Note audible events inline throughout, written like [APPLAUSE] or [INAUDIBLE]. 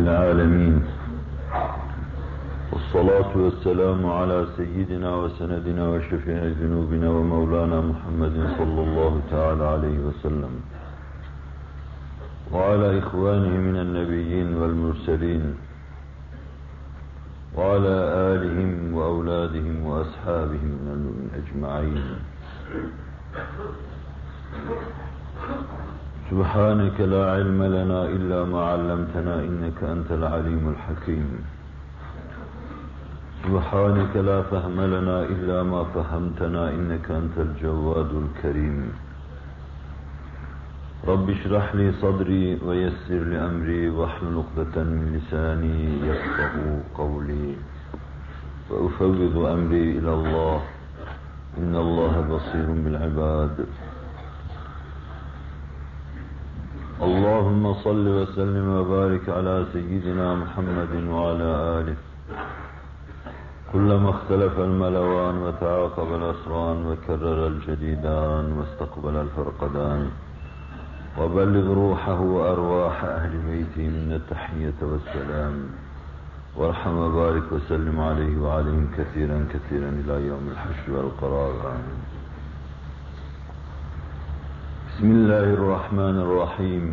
العالمين. والصلاة والسلام على سيدنا وسندنا وشفيع ذنوبنا ومولانا محمد صلى الله تعالى عليه وسلم. وعلى إخوانه من النبيين والمرسلين. وعلى آلهم وأولادهم وأصحابهم من أجمعين. سبحانك لا علم لنا إلا ما علمتنا إنك أنت العليم الحكيم. سبحانك لا فهم لنا إلا ما فهمتنا إنك أنت الجواد الكريم. رب اشرح لي صدري ويسر لي أمري عقدة من لساني يفقه قولي. وأفوض أمري إلى الله. إن الله بصير بالعباد. اللهم صل وسلم وبارك على سيدنا محمد وعلى آله. كلما اختلف الملوان وتعاقب الأسران وكرر الجديدان واستقبل الفرقدان وبلغ روحه وأرواح أهل بيته من التحية والسلام. وارحم وبارك وسلم عليه وعليهم كثيرا كثيرا إلى يوم الحشر والقرار. آمين. بسم الله الرحمن الرحيم.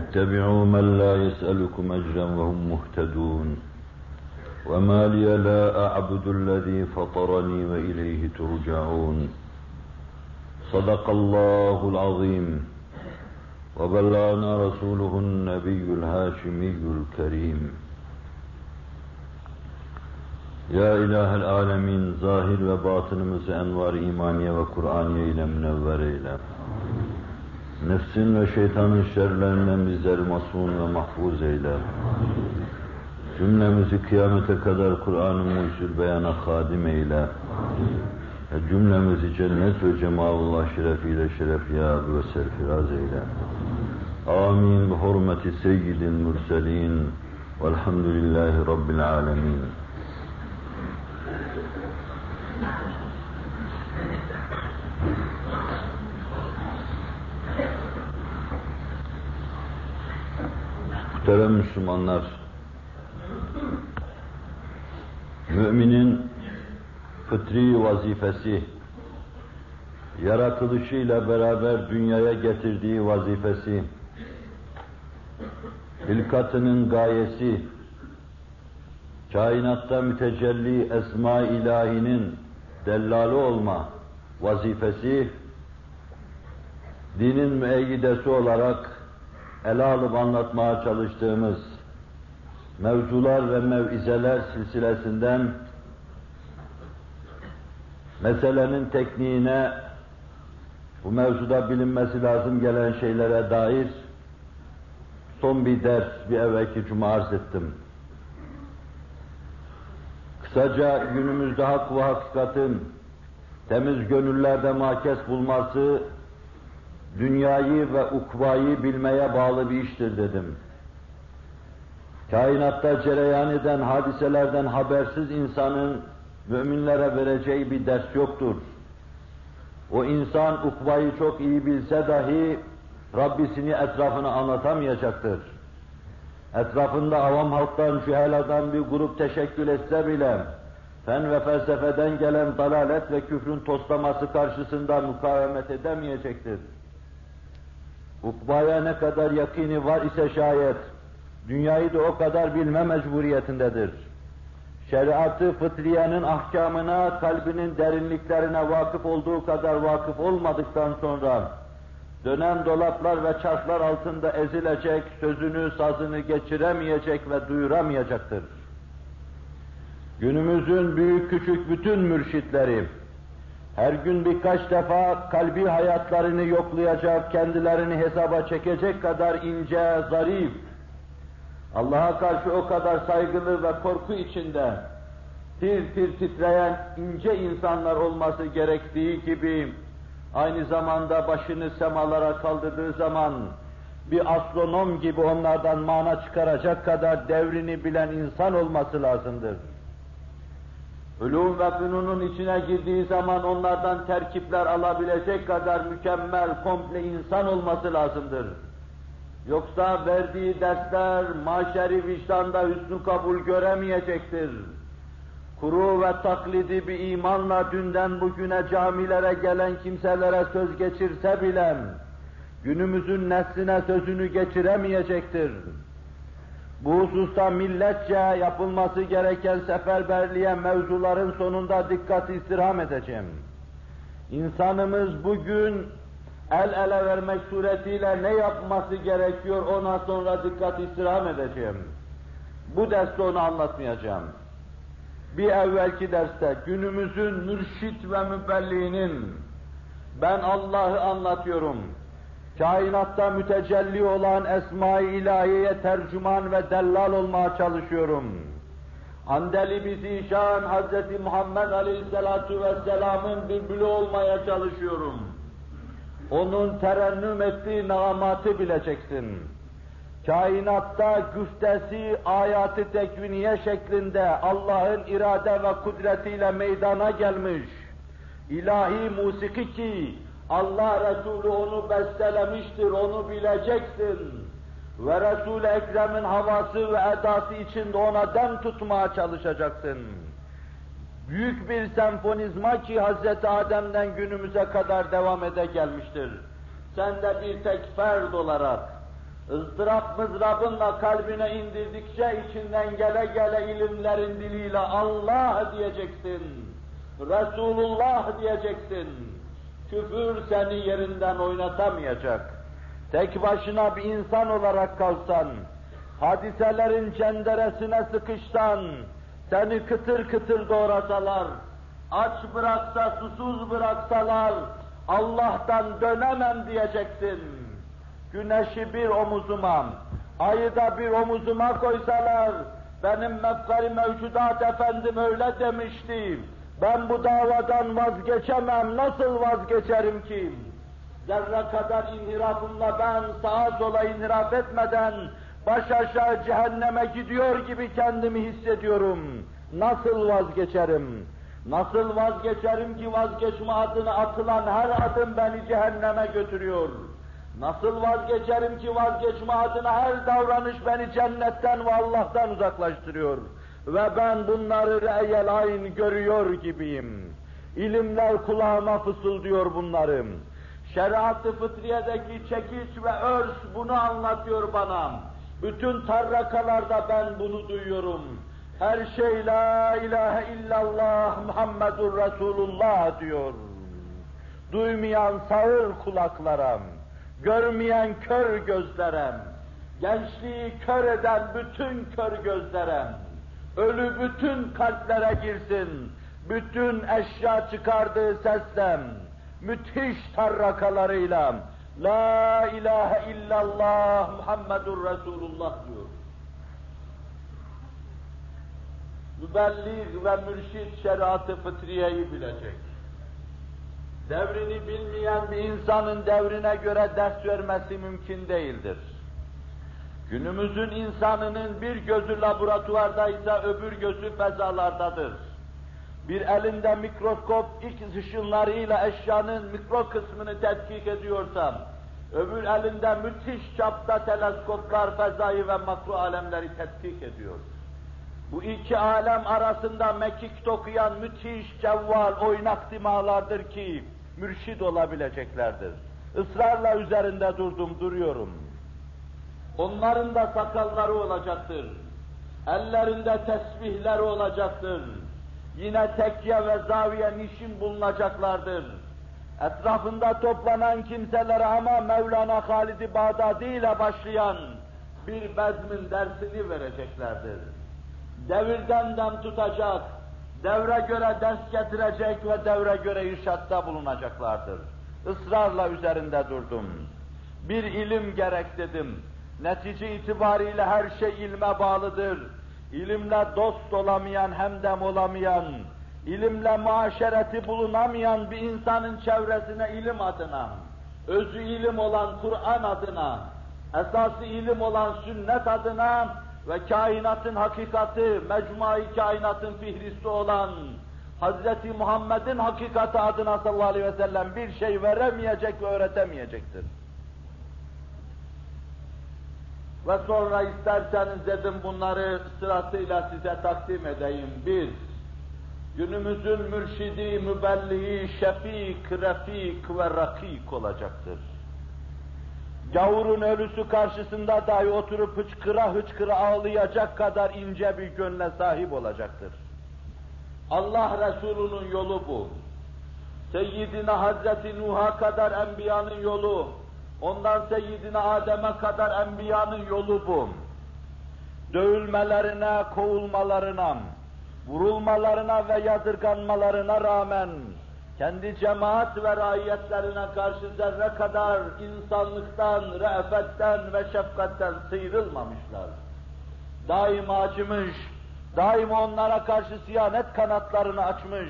اتبعوا من لا يسألكم أجرا وهم مهتدون. وما لي لا أعبد الذي فطرني وإليه ترجعون. صدق الله العظيم. وبلغنا رسوله النبي الهاشمي الكريم. İlahel Alemin, zahir ve batınımızı envar imaniye ve Kur'aniye ile münevver eyle. Nefsin ve şeytanın şerlerinden bizleri masum ve mahfuz eyle. Cümlemizi kıyamete kadar Kur'an-ı Mucizül Beyan'a hadim eyle. Ve cümlemizi cennet ve cemalullah şerefiyle şerefiyat ve serfiraz eyle. Amin. Bi hurmeti seyyidil mürselin. Velhamdülillahi Rabbil alemin. Muhterem Müslümanlar, müminin fıtri vazifesi, yaratılışıyla beraber dünyaya getirdiği vazifesi, hilkatının gayesi, kainatta mütecelli esma ilahinin dellalı olma vazifesi, dinin müeyyidesi olarak ele alıp anlatmaya çalıştığımız mevzular ve mevizeler silsilesinden meselenin tekniğine, bu mevzuda bilinmesi lazım gelen şeylere dair son bir ders bir evvelki cuma arz ettim. Kısaca günümüzde hak ve hakikatin temiz gönüllerde makes bulması, dünyayı ve ukvayı bilmeye bağlı bir iştir dedim. Kainatta cereyan eden hadiselerden habersiz insanın müminlere vereceği bir ders yoktur. O insan ukvayı çok iyi bilse dahi Rabbisini etrafına anlatamayacaktır. Etrafında avam halktan, cüheladan bir grup teşekkül etse bile fen ve felsefeden gelen dalalet ve küfrün toslaması karşısında mukavemet edemeyecektir. Ukbaya ne kadar yakini var ise şayet, dünyayı da o kadar bilme mecburiyetindedir. Şeriatı fıtriyenin ahkamına, kalbinin derinliklerine vakıf olduğu kadar vakıf olmadıktan sonra, dönen dolaplar ve çarklar altında ezilecek, sözünü, sazını geçiremeyecek ve duyuramayacaktır. Günümüzün büyük küçük bütün mürşitleri, her gün birkaç defa kalbi hayatlarını yoklayacak, kendilerini hesaba çekecek kadar ince, zarif, Allah'a karşı o kadar saygılı ve korku içinde tir tir titreyen ince insanlar olması gerektiği gibi aynı zamanda başını semalara kaldırdığı zaman bir astronom gibi onlardan mana çıkaracak kadar devrini bilen insan olması lazımdır. Ulum ve fünunun içine girdiği zaman onlardan terkipler alabilecek kadar mükemmel, komple insan olması lazımdır. Yoksa verdiği dersler maşeri vicdanda hüsnü kabul göremeyecektir. Kuru ve taklidi bir imanla dünden bugüne camilere gelen kimselere söz geçirse bile, günümüzün nesline sözünü geçiremeyecektir. Bu hususta milletçe yapılması gereken seferberliğe mevzuların sonunda dikkat istirham edeceğim. İnsanımız bugün el ele vermek suretiyle ne yapması gerekiyor ona sonra dikkat istirham edeceğim. Bu derste onu anlatmayacağım. Bir evvelki derste günümüzün mürşit ve mübelliğinin ben Allah'ı anlatıyorum. Kainatta mütecelli olan Esma-i İlahiye'ye tercüman ve dellal olmaya çalışıyorum. Andeli Bizişan Hz. Muhammed Aleyhisselatu Vesselam'ın bülbülü olmaya çalışıyorum. Onun terennüm ettiği namatı bileceksin. Kainatta güftesi ayatı tekviniye şeklinde Allah'ın irade ve kudretiyle meydana gelmiş. ilahi musiki ki Allah Resulü onu bestelemiştir, onu bileceksin. Ve Resul-i Ekrem'in havası ve edası içinde ona dem tutmaya çalışacaksın. Büyük bir senfonizma ki Hz. Adem'den günümüze kadar devam ede gelmiştir. Sen de bir tek ferd olarak ızdırap mızrabınla kalbine indirdikçe içinden gele gele ilimlerin diliyle Allah diyeceksin. Resulullah diyeceksin. Küfür seni yerinden oynatamayacak. Tek başına bir insan olarak kalsan, hadiselerin cenderesine sıkışsan, seni kıtır kıtır doğrasalar, aç bıraksa, susuz bıraksalar, Allah'tan dönemem diyeceksin. Güneşi bir omuzuma, ayı da bir omuzuma koysalar, benim mefkari mevcudat efendim öyle demişti. Ben bu davadan vazgeçemem, nasıl vazgeçerim ki? Zerre kadar inhirafımla ben sağa sola inhiraf etmeden baş aşağı cehenneme gidiyor gibi kendimi hissediyorum. Nasıl vazgeçerim? Nasıl vazgeçerim ki vazgeçme adına atılan her adım beni cehenneme götürüyor? Nasıl vazgeçerim ki vazgeçme adına her davranış beni cennetten ve Allah'tan uzaklaştırıyor? Ve ben bunları reyel ayn görüyor gibiyim. İlimler kulağıma fısıldıyor bunları. Şeriat-ı fıtriyedeki çekiç ve örs bunu anlatıyor bana. Bütün tarrakalarda ben bunu duyuyorum. Her şey la ilahe illallah Muhammedur Resulullah diyor. Duymayan sağır kulaklarım, görmeyen kör gözlerim, gençliği kör eden bütün kör gözlerim, ölü bütün kalplere girsin, bütün eşya çıkardığı seslem, müthiş tarrakalarıyla La ilahe illallah Muhammedur Resulullah diyor. Mübelliğ ve mürşit şeriatı fıtriyeyi bilecek. Devrini bilmeyen bir insanın devrine göre ders vermesi mümkün değildir. Günümüzün insanının bir gözü laboratuvardaysa öbür gözü fezalardadır. Bir elinde mikroskop X ışınlarıyla eşyanın mikro kısmını tetkik ediyorsam, öbür elinde müthiş çapta teleskoplar fezayı ve makro alemleri tetkik ediyor. Bu iki alem arasında mekik dokuyan müthiş cevval oynak dimalardır ki mürşid olabileceklerdir. Israrla üzerinde durdum, duruyorum. Onların da sakalları olacaktır. Ellerinde tesbihleri olacaktır yine tekke ve zaviye nişin bulunacaklardır. Etrafında toplanan kimselere ama Mevlana Halid-i Bağdadi ile başlayan bir bezmin dersini vereceklerdir. Devirden dem tutacak, devre göre ders getirecek ve devre göre irşatta bulunacaklardır. Israrla üzerinde durdum. Bir ilim gerek dedim. Netice itibariyle her şey ilme bağlıdır ilimle dost olamayan, hemdem olamayan, ilimle muaşereti bulunamayan bir insanın çevresine ilim adına, özü ilim olan Kur'an adına, esası ilim olan sünnet adına ve kainatın hakikati, mecmuayı kainatın fihristi olan Hz. Muhammed'in hakikati adına sallallahu aleyhi ve sellem bir şey veremeyecek ve öğretemeyecektir. Ve sonra isterseniz dedim bunları sırasıyla size takdim edeyim. Bir, günümüzün mürşidi, mübelliği, şefik, refik ve rakik olacaktır. Gavurun ölüsü karşısında dahi oturup hıçkıra hıçkıra ağlayacak kadar ince bir gönle sahip olacaktır. Allah Resulü'nün yolu bu. Seyyidina Hazreti Nuh'a kadar enbiyanın yolu, ondan Seyyidina Adem'e kadar enbiyanın yolu bu. Dövülmelerine, kovulmalarına, vurulmalarına ve yadırganmalarına rağmen kendi cemaat ve raiyetlerine karşı zerre kadar insanlıktan, re'fetten ve şefkatten sıyrılmamışlar. Daima acımış, daima onlara karşı siyanet kanatlarını açmış,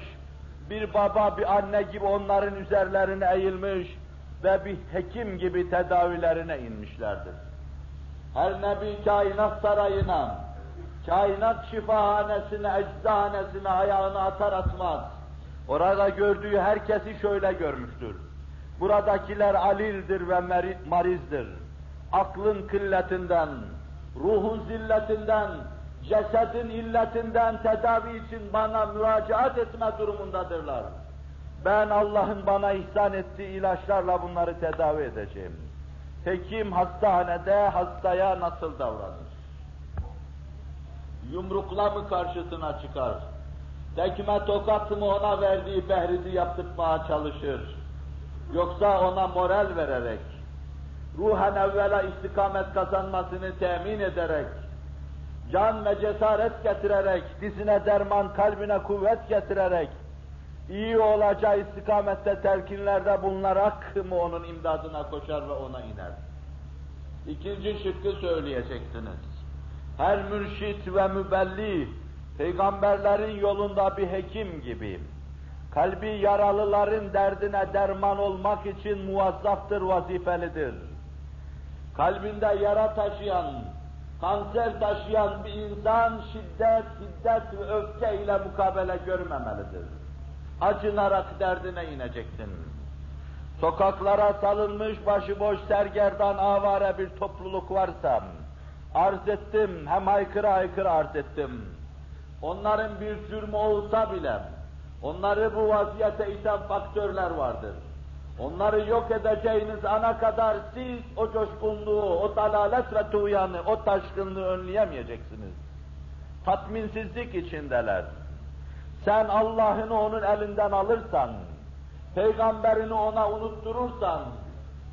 bir baba, bir anne gibi onların üzerlerine eğilmiş ve bir hekim gibi tedavilerine inmişlerdir. Her nebi kainat sarayına, kainat şifahanesine, eczahanesine ayağını atar atmaz, Orada gördüğü herkesi şöyle görmüştür. Buradakiler alildir ve marizdir. Aklın kılletinden, ruhun zilletinden, cesedin illetinden tedavi için bana müracaat etme durumundadırlar. Ben Allah'ın bana ihsan ettiği ilaçlarla bunları tedavi edeceğim. Hekim hastanede hastaya nasıl davranır? Yumrukla mı karşısına çıkar? tekme tokat mı ona verdiği behrizi yaptırmaya çalışır? Yoksa ona moral vererek, ruhen evvela istikamet kazanmasını temin ederek, can ve cesaret getirerek, dizine derman, kalbine kuvvet getirerek, iyi olacağı istikamette telkinlerde bulunarak mı onun imdadına koşar ve ona iner? İkinci şıkkı söyleyeceksiniz. Her mürşit ve mübelli peygamberlerin yolunda bir hekim gibi, kalbi yaralıların derdine derman olmak için muvazzaftır, vazifelidir. Kalbinde yara taşıyan, kanser taşıyan bir insan şiddet, şiddet ve öfke ile mukabele görmemelidir. Acınarak derdine ineceksin. Sokaklara salınmış başıboş sergerdan avare bir topluluk varsa, arz ettim, hem haykıra haykıra arz ettim Onların bir cürmü olsa bile, onları bu vaziyete iten faktörler vardır. Onları yok edeceğiniz ana kadar siz o coşkunluğu, o dalalet ve tuğyanı, o taşkınlığı önleyemeyeceksiniz. Tatminsizlik içindeler. Sen Allah'ını onun elinden alırsan, peygamberini ona unutturursan,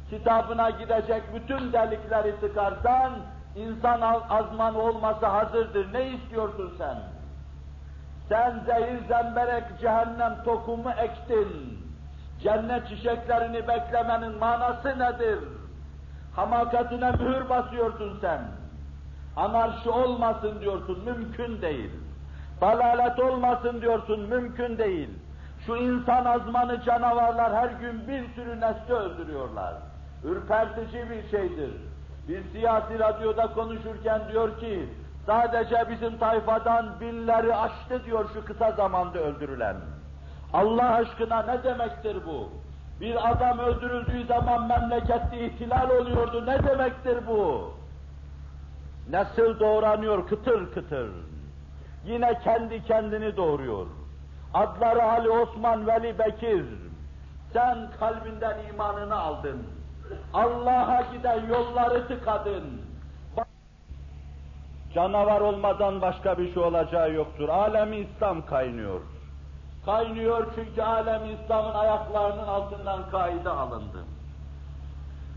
kitabına gidecek bütün delikleri tıkarsan, insan azman olmasa hazırdır. Ne istiyorsun sen? Sen zehir zemberek cehennem tokumu ektin. Cennet çiçeklerini beklemenin manası nedir? Hamakatine mühür basıyorsun sen. Anarşi olmasın diyorsun, mümkün değil. Dalalet olmasın diyorsun, mümkün değil. Şu insan azmanı canavarlar her gün bir sürü nesli öldürüyorlar. Ürpertici bir şeydir. Bir siyasi radyoda konuşurken diyor ki, Sadece bizim tayfadan binleri aştı diyor şu kısa zamanda öldürülen. Allah aşkına ne demektir bu? Bir adam öldürüldüğü zaman memlekette ihtilal oluyordu. Ne demektir bu? Nesil doğranıyor kıtır kıtır. Yine kendi kendini doğuruyor. Adları Ali Osman Veli Bekir. Sen kalbinden imanını aldın. Allah'a giden yolları tıkadın Canavar olmadan başka bir şey olacağı yoktur. Alemi İslam kaynıyor. Kaynıyor çünkü alem İslam'ın ayaklarının altından kaide alındı.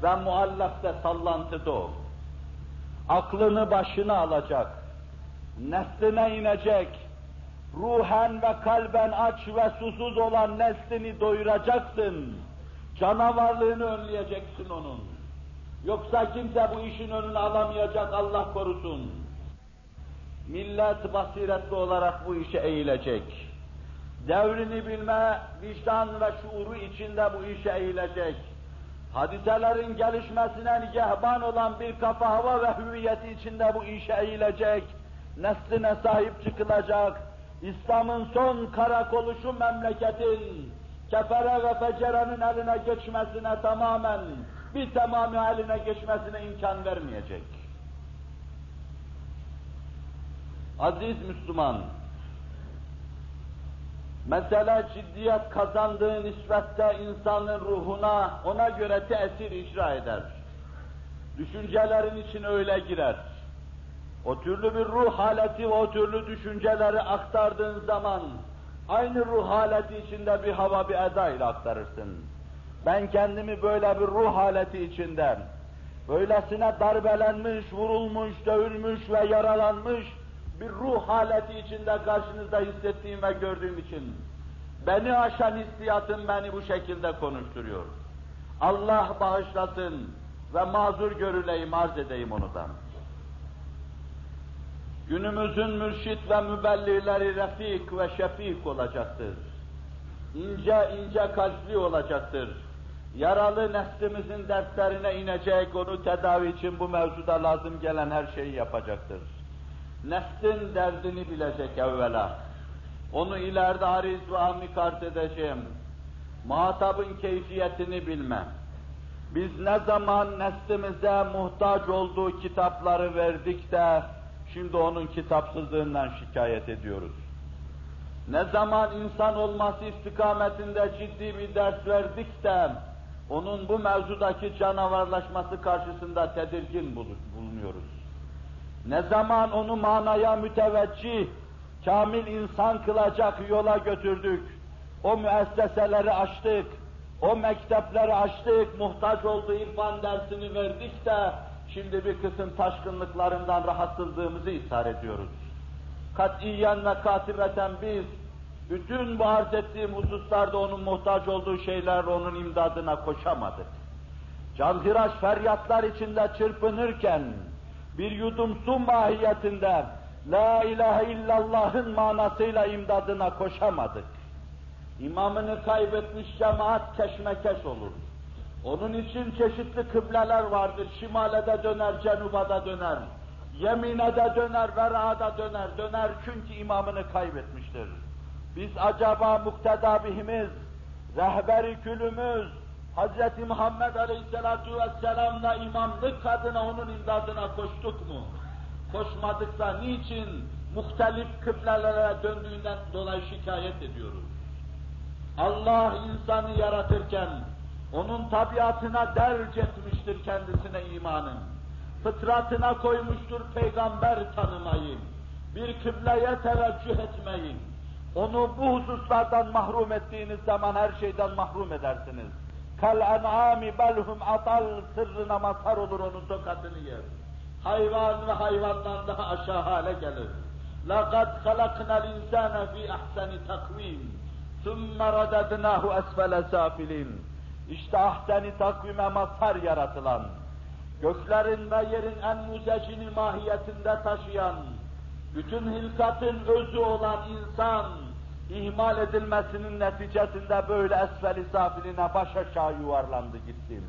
Ve muallakta sallantıda o. Aklını başına alacak. Nesline inecek. Ruhen ve kalben aç ve susuz olan neslini doyuracaksın. Canavarlığını önleyeceksin onun. Yoksa kimse bu işin önünü alamayacak Allah korusun millet basiretli olarak bu işe eğilecek. Devrini bilme, vicdan ve şuuru içinde bu işe eğilecek. Hadiselerin gelişmesine nigehban olan bir kafa hava ve hüviyeti içinde bu işe eğilecek. Nesline sahip çıkılacak. İslam'ın son karakolu şu memleketin kefere ve fecerenin eline geçmesine tamamen bir tamamı eline geçmesine imkan vermeyecek. Aziz Müslüman, mesele ciddiyet kazandığı nispette insanın ruhuna ona göre tesir icra eder. Düşüncelerin için öyle girer. O türlü bir ruh haleti ve o türlü düşünceleri aktardığın zaman aynı ruh haleti içinde bir hava bir eda ile aktarırsın. Ben kendimi böyle bir ruh haleti içinden, böylesine darbelenmiş, vurulmuş, dövülmüş ve yaralanmış bir ruh haleti içinde karşınızda hissettiğim ve gördüğüm için beni aşan hissiyatım beni bu şekilde konuşturuyor. Allah bağışlasın ve mazur görüleyim, arz edeyim onu da. Günümüzün mürşit ve mübellileri refik ve şefik olacaktır. İnce ince kalpli olacaktır. Yaralı neslimizin dertlerine inecek, onu tedavi için bu mevzuda lazım gelen her şeyi yapacaktır. Nefsin derdini bilecek evvela. Onu ileride ariz ve amik edeceğim. Muhatabın keyfiyetini bilme. Biz ne zaman neslimize muhtaç olduğu kitapları verdik de şimdi onun kitapsızlığından şikayet ediyoruz. Ne zaman insan olması istikametinde ciddi bir ders verdik de onun bu mevzudaki canavarlaşması karşısında tedirgin bulunuyoruz. Ne zaman onu manaya müteveccih, kamil insan kılacak yola götürdük, o müesseseleri açtık, o mektepleri açtık, muhtaç olduğu irfan dersini verdik de şimdi bir kısım taşkınlıklarından rahatsızlığımızı ishar ediyoruz. Katiyen ve katibeten biz bütün bu arz ettiğim hususlarda onun muhtaç olduğu şeylerle onun imdadına koşamadık. Canhıraş feryatlar içinde çırpınırken bir yudum su mahiyetinde La ilahe illallah'ın manasıyla imdadına koşamadık. İmamını kaybetmiş cemaat keşmekeş olur. Onun için çeşitli kıbleler vardır. Şimale de döner, cenuba da döner. Yemine döner, vera da döner. Döner çünkü imamını kaybetmiştir. Biz acaba mukteda bihimiz, rehberi külümüz, Hz. Muhammed Aleyhisselatu Vesselam'la imamlık adına onun imdadına koştuk mu? Koşmadıksa niçin muhtelif kıblelere döndüğünden dolayı şikayet ediyoruz? Allah insanı yaratırken onun tabiatına derc etmiştir kendisine imanın. Fıtratına koymuştur peygamber tanımayı, bir kıbleye teveccüh etmeyi. Onu bu hususlardan mahrum ettiğiniz zaman her şeyden mahrum edersiniz. Kal en'ami belhum atal sırrına mazhar olur onun tokatını yer. Hayvan ve hayvandan daha aşağı hale gelir. لَقَدْ خَلَقْنَا الْاِنْسَانَ ف۪ي اَحْسَنِ تَقْو۪يمٍ ثُمَّ رَدَدْنَاهُ أَسْفَلَ سَافِلِينَ işte ahseni takvime mazhar yaratılan, göklerin ve yerin en muzecini mahiyetinde taşıyan, bütün hilkatın özü olan insan, ihmal edilmesinin neticesinde böyle esfel-i safiline baş aşağı yuvarlandı gittim.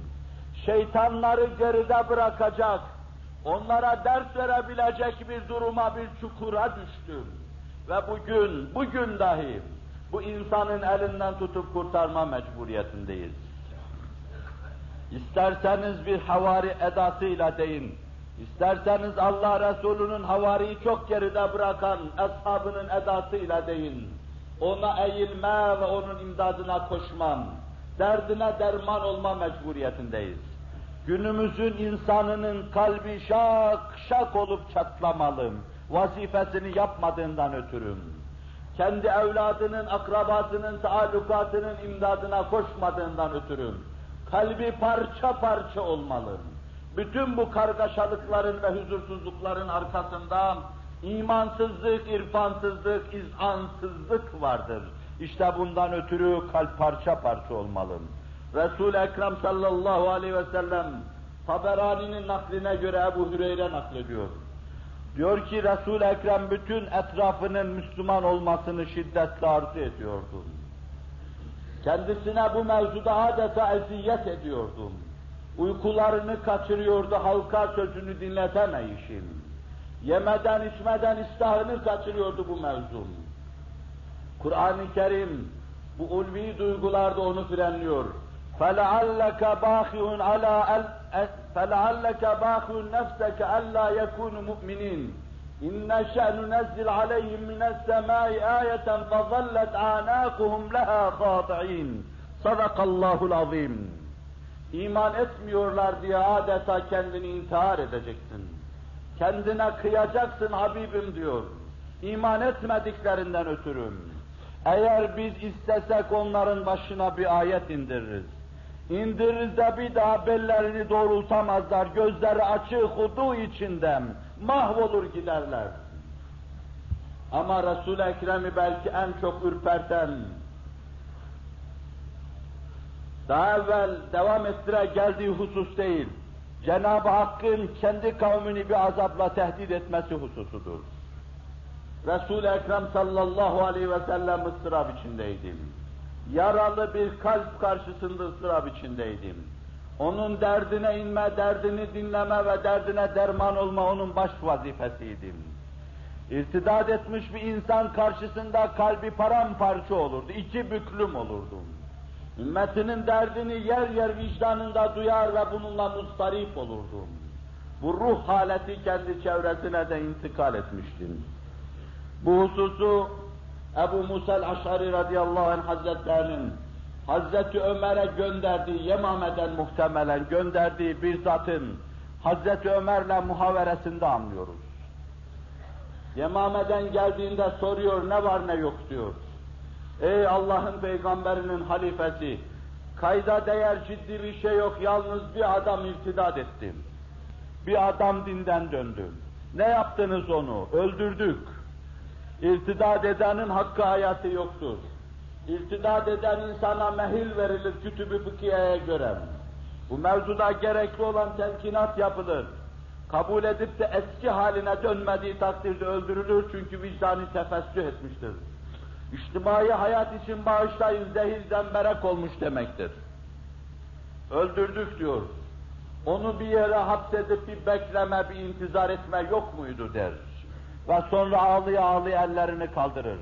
Şeytanları geride bırakacak, onlara ders verebilecek bir duruma, bir çukura düştüm. Ve bugün, bugün dahi bu insanın elinden tutup kurtarma mecburiyetindeyiz. İsterseniz bir havari edasıyla deyin, isterseniz Allah Resulü'nün havariyi çok geride bırakan ashabının edasıyla deyin, ona eğilme ve onun imdadına koşmam, derdine derman olma mecburiyetindeyiz. Günümüzün insanının kalbi şak şak olup çatlamalı, vazifesini yapmadığından ötürüm. Kendi evladının, akrabasının, taallukatının imdadına koşmadığından ötürüm. Kalbi parça parça olmalı. Bütün bu kargaşalıkların ve huzursuzlukların arkasında İmansızlık, irfansızlık, izansızlık vardır. İşte bundan ötürü kalp parça parça olmalı. Resul-i Ekrem sallallahu aleyhi ve sellem Taberani'nin nakline göre Ebu Hüreyre naklediyor. Diyor ki Resul-i Ekrem bütün etrafının Müslüman olmasını şiddetle arzu ediyordu. Kendisine bu mevzuda adeta eziyet ediyordu. Uykularını kaçırıyordu halka sözünü dinletemeyişin. Yemeden içmeden iştahını kaçırıyordu bu mevzu. Kur'an-ı Kerim bu ulvi duygularda onu frenliyor. فَلَعَلَّكَ بَاخِعٌ عَلَى فَلَعَلَّكَ بَاخِعٌ نَفْسَكَ أَلَّا يَكُونُ مُؤْمِنِينَ İnne şe'nu nezzil aleyhim mines semai ayeten fazallet anakuhum leha khâti'in. Sadakallahul azim. İman etmiyorlar diye adeta kendini intihar edeceksin. Kendine kıyacaksın Habibim diyor. İman etmediklerinden ötürüm. Eğer biz istesek onların başına bir ayet indiririz. İndiririz de bir daha bellerini doğrultamazlar, gözleri açık hudu içinden mahvolur giderler. Ama Resul-i Ekrem'i belki en çok ürperten, daha evvel devam ettire geldiği husus değil, Cenab-ı Hakk'ın kendi kavmini bir azapla tehdit etmesi hususudur. Resul-i Ekrem sallallahu aleyhi ve sellem ıstırap içindeydim. Yaralı bir kalp karşısında ıstırap içindeydim. Onun derdine inme, derdini dinleme ve derdine derman olma onun baş vazifesiydim. İrtidat etmiş bir insan karşısında kalbi paramparça olurdu, iki büklüm olurdum. Ümmetinin derdini yer yer vicdanında duyar ve bununla mustarip olurdum. Bu ruh haleti kendi çevresine de intikal etmiştim. Bu hususu Ebu Musa el-Aş'ari radıyallahu anh hazretlerinin Hazreti Ömer'e gönderdiği, Yemame'den muhtemelen gönderdiği bir zatın Hazreti Ömer'le muhaveresinde anlıyoruz. Yemame'den geldiğinde soruyor ne var ne yok diyor. Ey Allah'ın peygamberinin halifesi, kayda değer ciddi bir şey yok, yalnız bir adam irtidat ettim. Bir adam dinden döndü. Ne yaptınız onu? Öldürdük. İrtidat edenin hakkı hayatı yoktur. İrtidat eden insana mehil verilir kütübü fıkhiyeye göre. Bu mevzuda gerekli olan telkinat yapılır. Kabul edip de eski haline dönmediği takdirde öldürülür çünkü vicdanı tefessüh etmiştir. İçtimai hayat için bağışlayın zehir zemberek olmuş demektir. Öldürdük diyor. Onu bir yere hapsedip bir bekleme, bir intizar etme yok muydu der. Ve sonra ağlıya ağlıya ellerini kaldırır.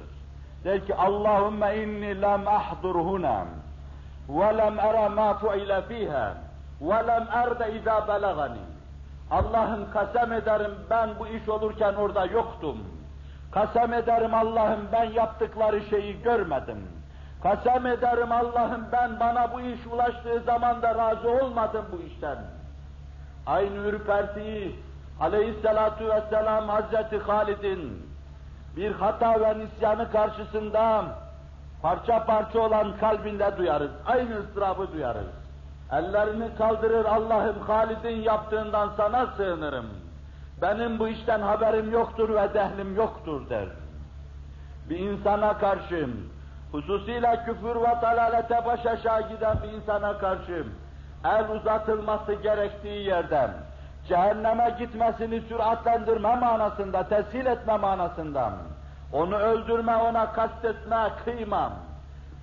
Der ki Allahümme inni lem ahdur huna ve lem era ma fu'ile fiha ve lem erde izâ belagani. Allah'ım kasem ederim ben bu iş olurken orada yoktum. Kasem ederim Allah'ım ben yaptıkları şeyi görmedim. Kasem ederim Allah'ım ben bana bu iş ulaştığı zaman da razı olmadım bu işten. Aynı ürpertiyi aleyhissalatu vesselam Hazreti Halid'in bir hata ve nisyanı karşısında parça parça olan kalbinde duyarız. Aynı ıstırabı duyarız. Ellerini kaldırır Allah'ım Halid'in yaptığından sana sığınırım. Benim bu işten haberim yoktur ve dehlim yoktur der. Bir insana karşı, hususiyle küfür ve dalalete baş aşağı giden bir insana karşı, el uzatılması gerektiği yerden, cehenneme gitmesini süratlendirme manasında, tesir etme manasında, onu öldürme, ona kastetme, kıymam,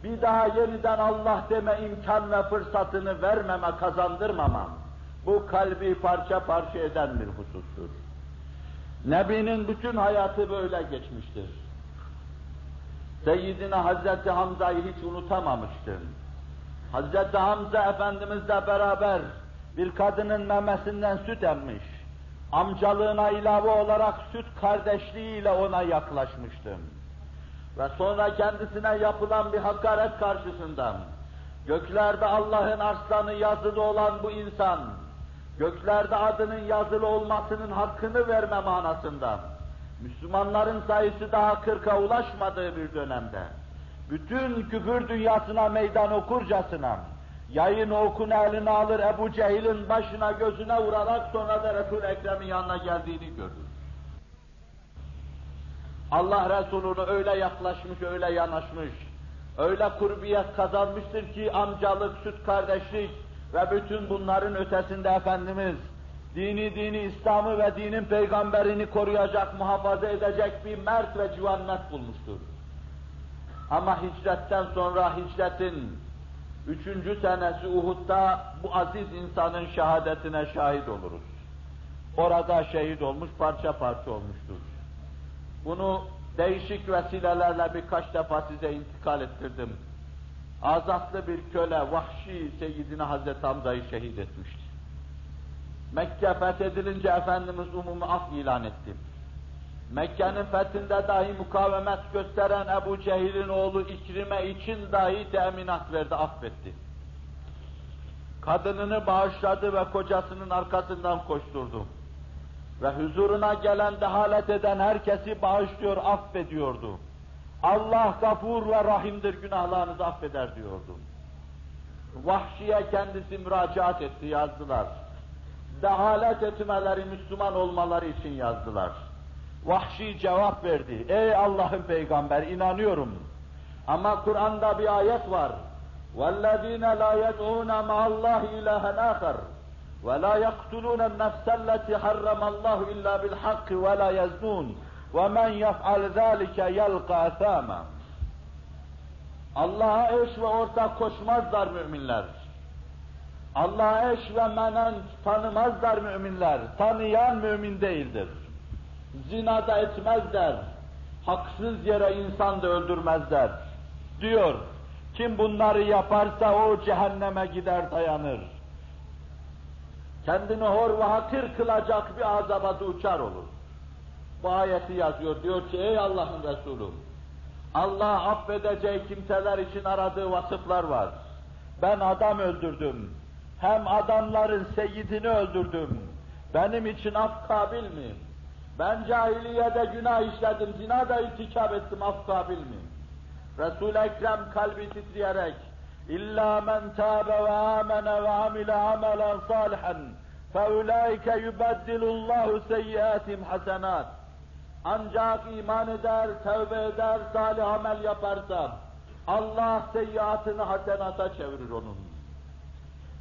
bir daha yeniden Allah deme imkan ve fırsatını vermeme, kazandırmamam, bu kalbi parça parça eden bir husustur. Nebinin bütün hayatı böyle geçmiştir. Seyyidina Hazreti Hamza'yı hiç unutamamıştır. Hazreti Hamza Efendimizle beraber bir kadının memesinden süt emmiş. Amcalığına ilave olarak süt kardeşliğiyle ona yaklaşmıştım. Ve sonra kendisine yapılan bir hakaret karşısında, göklerde Allah'ın arslanı yazılı olan bu insan, göklerde adının yazılı olmasının hakkını verme manasında, Müslümanların sayısı daha kırka ulaşmadığı bir dönemde, bütün küfür dünyasına meydan okurcasına, yayın okun eline alır Ebu Cehil'in başına gözüne vurarak sonra da Resul-i Ekrem'in yanına geldiğini görür. Allah Resulü'nü öyle yaklaşmış, öyle yanaşmış, öyle kurbiyet kazanmıştır ki amcalık, süt kardeşlik ve bütün bunların ötesinde Efendimiz dini dini İslam'ı ve dinin peygamberini koruyacak, muhafaza edecek bir mert ve civannet bulmuştur. Ama hicretten sonra hicretin üçüncü senesi Uhud'da bu aziz insanın şehadetine şahit oluruz. Orada şehit olmuş, parça parça olmuştur. Bunu değişik vesilelerle birkaç defa size intikal ettirdim. Azatlı bir köle, vahşi Seyyidina Hazreti Hamza'yı şehit etmişti. Mekke fethedilince Efendimiz umumu af ilan etti. Mekke'nin fethinde dahi mukavemet gösteren Ebu Cehil'in oğlu İkrime için dahi teminat verdi, affetti. Kadınını bağışladı ve kocasının arkasından koşturdu. Ve huzuruna gelen dehalet eden herkesi bağışlıyor, affediyordu. Allah gafur ve rahimdir, günahlarınızı affeder diyordu. Vahşiye kendisi müracaat etti, yazdılar. Dehalet etmeleri, Müslüman olmaları için yazdılar. Vahşi cevap verdi. Ey Allah'ın peygamberi inanıyorum. Ama Kur'an'da bir ayet var. وَالَّذ۪ينَ لَا يَدْعُونَ مَعَ اللّٰهِ اِلَٰهًا آخَرٍ وَلَا يَقْتُلُونَ النَّفْسَ الَّتِي حَرَّمَ اللّٰهُ إِلَّا بِالْحَقِّ وَلَا يَزْنُونَ وَمَنْ يَفْعَلْ ذَٰلِكَ يَلْقَى أَثَامًا Allah'a eş ve ortak koşmazlar müminler. Allah'a eş ve menen tanımazlar müminler. Tanıyan mümin değildir. Zina da etmezler. Haksız yere insan da öldürmezler. Diyor. Kim bunları yaparsa o cehenneme gider dayanır. Kendini hor ve hakir kılacak bir azaba uçar olur. Bu ayeti yazıyor. Diyor ki ey Allah'ın Resulü Allah affedeceği kimseler için aradığı vasıflar var. Ben adam öldürdüm. Hem adamların seyidini öldürdüm. Benim için af kabil mi? Ben cahiliyede günah işledim, zina da irtikap ettim, afkabil mi? Resul-i Ekrem kalbi titreyerek, İlla men tâbe ve âmene ve amile amelen salihen feulâike yubeddilullâhu seyyiâtim hasenât. Ancak iman eder, tevbe eder, salih amel yaparsa Allah seyyiatını hasenata çevirir onun.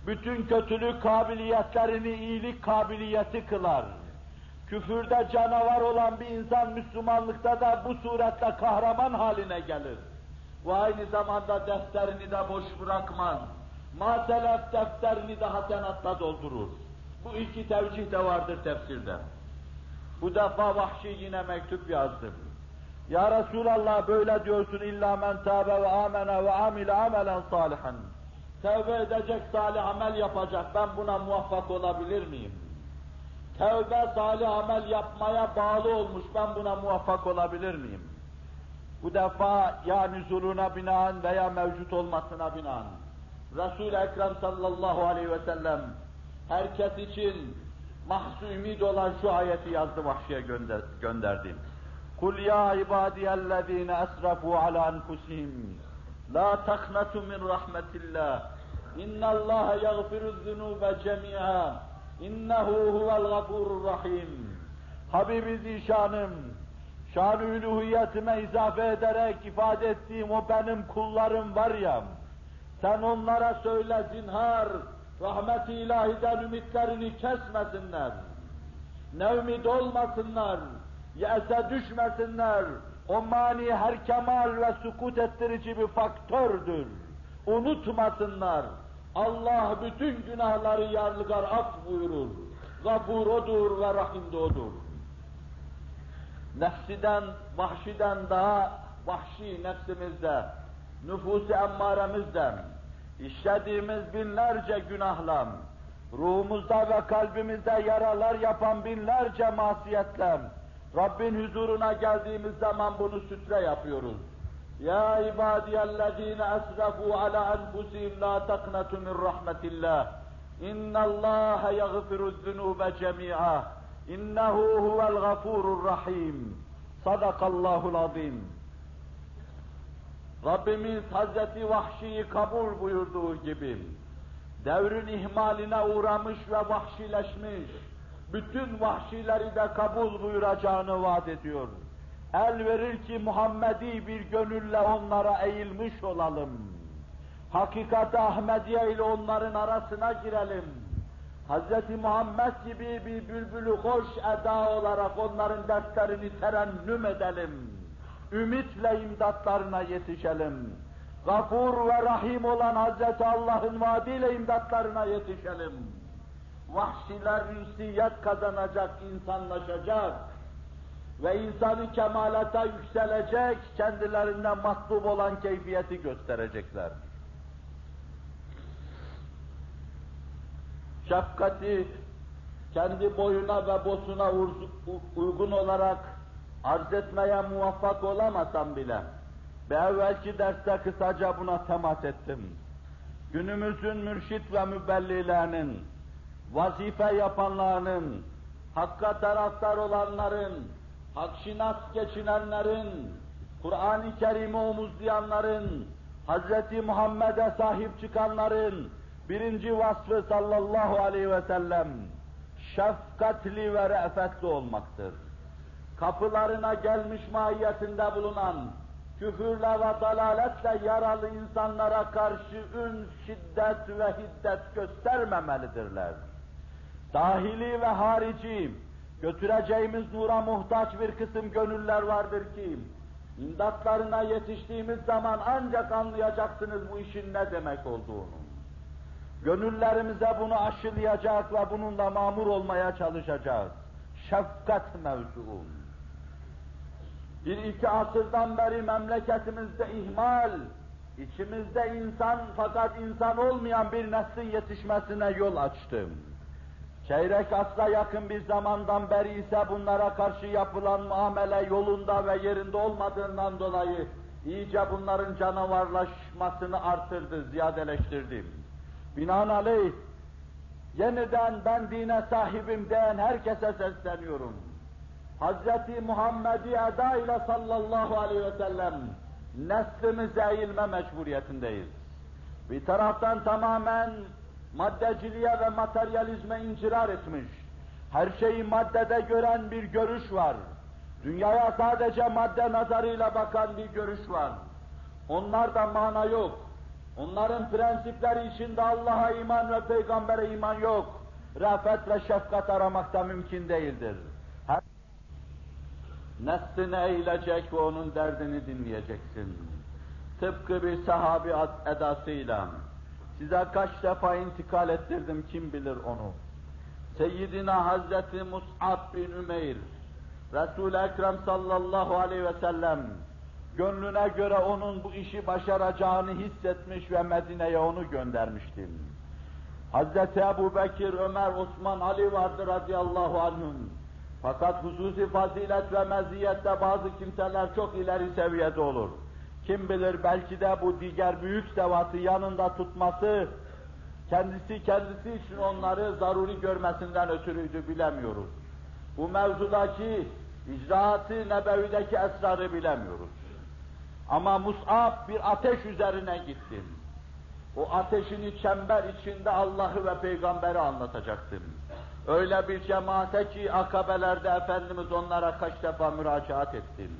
Bütün kötülük kabiliyetlerini iyilik kabiliyeti kılar. Küfürde canavar olan bir insan Müslümanlıkta da bu suretle kahraman haline gelir. Ve aynı zamanda defterini de boş bırakmaz. Matelef defterini de hasenatla doldurur. Bu iki tevcih de vardır tefsirde. Bu defa vahşi yine mektup yazdı. Ya Resulallah böyle diyorsun illa men tâbe ve amene ve amile amelen salihan. Tevbe edecek, salih amel yapacak. Ben buna muvaffak olabilir miyim? Tevbe, salih amel yapmaya bağlı olmuş. Ben buna muvaffak olabilir miyim? Bu defa ya nüzuluna binaen veya mevcut olmasına binaen. Resul-i Ekrem sallallahu aleyhi ve sellem herkes için mahsu ümid olan şu ayeti yazdı vahşiye gönder, gönderdi. Kul ya ibadiyellezine esrafu ala enfusihim la taknatu min rahmetillah inna Allah yaghfiru zunuba cemi'a innehu huvel gafurur rahim Habibi zişanım şan-ı üluhiyetime izafe ederek ifade ettiğim o benim kullarım var ya sen onlara söyle zinhar rahmet-i ilahiden ümitlerini kesmesinler. Ne ümit olmasınlar, yese düşmesinler. O mani her kemal ve sukut ettirici bir faktördür. Unutmasınlar. Allah bütün günahları yarlıgar af buyurur. Gafur odur ve rahim odur. Nefsiden, vahşiden daha vahşi nefsimizde, nüfus-i emmaremizden, işlediğimiz binlerce günahla, ruhumuzda ve kalbimizde yaralar yapan binlerce masiyetle, Rabbin huzuruna geldiğimiz zaman bunu sütre yapıyoruz. Ya ibadiyellezine esrafu ala enfusihim la taknatu min rahmetillah. İnna Allah yaghfiru zunuba cemi'a. İnnehu huvel gafurur rahim. Sadakallahul azim. Rabbimiz Hazreti Vahşi'yi kabul buyurduğu gibi, devrin ihmaline uğramış ve vahşileşmiş, bütün vahşileri de kabul buyuracağını vaat ediyor. El verir ki Muhammedi bir gönülle onlara eğilmiş olalım. Hakikat Ahmediye ile onların arasına girelim. Hz. Muhammed gibi bir bülbülü hoş eda olarak onların dertlerini terennüm edelim ümitle imdatlarına yetişelim. Gafur ve Rahim olan Hazreti Allah'ın vaadiyle imdatlarına yetişelim. Vahşiler ünsiyet kazanacak, insanlaşacak ve insanı kemalata yükselecek, kendilerinden matlub olan keyfiyeti gösterecekler. Şefkati kendi boyuna ve bosuna uygun olarak arz etmeye muvaffak olamasam bile, bir evvelki derste kısaca buna temas ettim. Günümüzün mürşit ve mübellilerinin, vazife yapanlarının, hakka taraftar olanların, hakşinas geçinenlerin, Kur'an-ı Kerim'i omuzlayanların, Hz. Muhammed'e sahip çıkanların birinci vasfı sallallahu aleyhi ve sellem şefkatli ve re'fetli olmaktır. Kapılarına gelmiş mahiyetinde bulunan, küfürle ve dalaletle yaralı insanlara karşı ün, şiddet ve hiddet göstermemelidirler. Dahili ve harici, götüreceğimiz nura muhtaç bir kısım gönüller vardır ki, imdatlarına yetiştiğimiz zaman ancak anlayacaksınız bu işin ne demek olduğunu. Gönüllerimize bunu aşılayacak ve bununla mamur olmaya çalışacağız. Şefkat mevzuu. Bir iki asırdan beri memleketimizde ihmal, içimizde insan fakat insan olmayan bir neslin yetişmesine yol açtım. Çeyrek asra yakın bir zamandan beri ise bunlara karşı yapılan muamele yolunda ve yerinde olmadığından dolayı iyice bunların canavarlaşmasını arttırdı, ziyadeleştirdim. Binaenaleyh yeniden ben dine sahibim diyen herkese sesleniyorum. Hz. Muhammed'i eda ile sallallahu aleyhi ve sellem neslimize eğilme mecburiyetindeyiz. Bir taraftan tamamen maddeciliğe ve materyalizme incirar etmiş, her şeyi maddede gören bir görüş var. Dünyaya sadece madde nazarıyla bakan bir görüş var. Onlarda mana yok. Onların prensipleri içinde Allah'a iman ve peygambere iman yok. Rafet ve şefkat aramakta mümkün değildir. Her nesline eğilecek ve onun derdini dinleyeceksin. Tıpkı bir sahabi edasıyla. Size kaç defa intikal ettirdim kim bilir onu. Seyyidina Hazreti Mus'ab bin Ümeyr, Resul-i Ekrem sallallahu aleyhi ve sellem, gönlüne göre onun bu işi başaracağını hissetmiş ve Medine'ye onu göndermiştim. Hazreti Ebu Bekir, Ömer, Osman, Ali vardı radıyallahu anhum. Fakat hususi fazilet ve meziyette bazı kimseler çok ileri seviyede olur. Kim bilir belki de bu diğer büyük sevatı yanında tutması, kendisi kendisi için onları zaruri görmesinden ötürüydü bilemiyoruz. Bu mevzudaki icraatı nebevideki esrarı bilemiyoruz. Ama Mus'ab bir ateş üzerine gitti. O ateşini çember içinde Allah'ı ve peygamberi anlatacaktım. Öyle bir cemaate ki akabelerde Efendimiz onlara kaç defa müracaat ettim.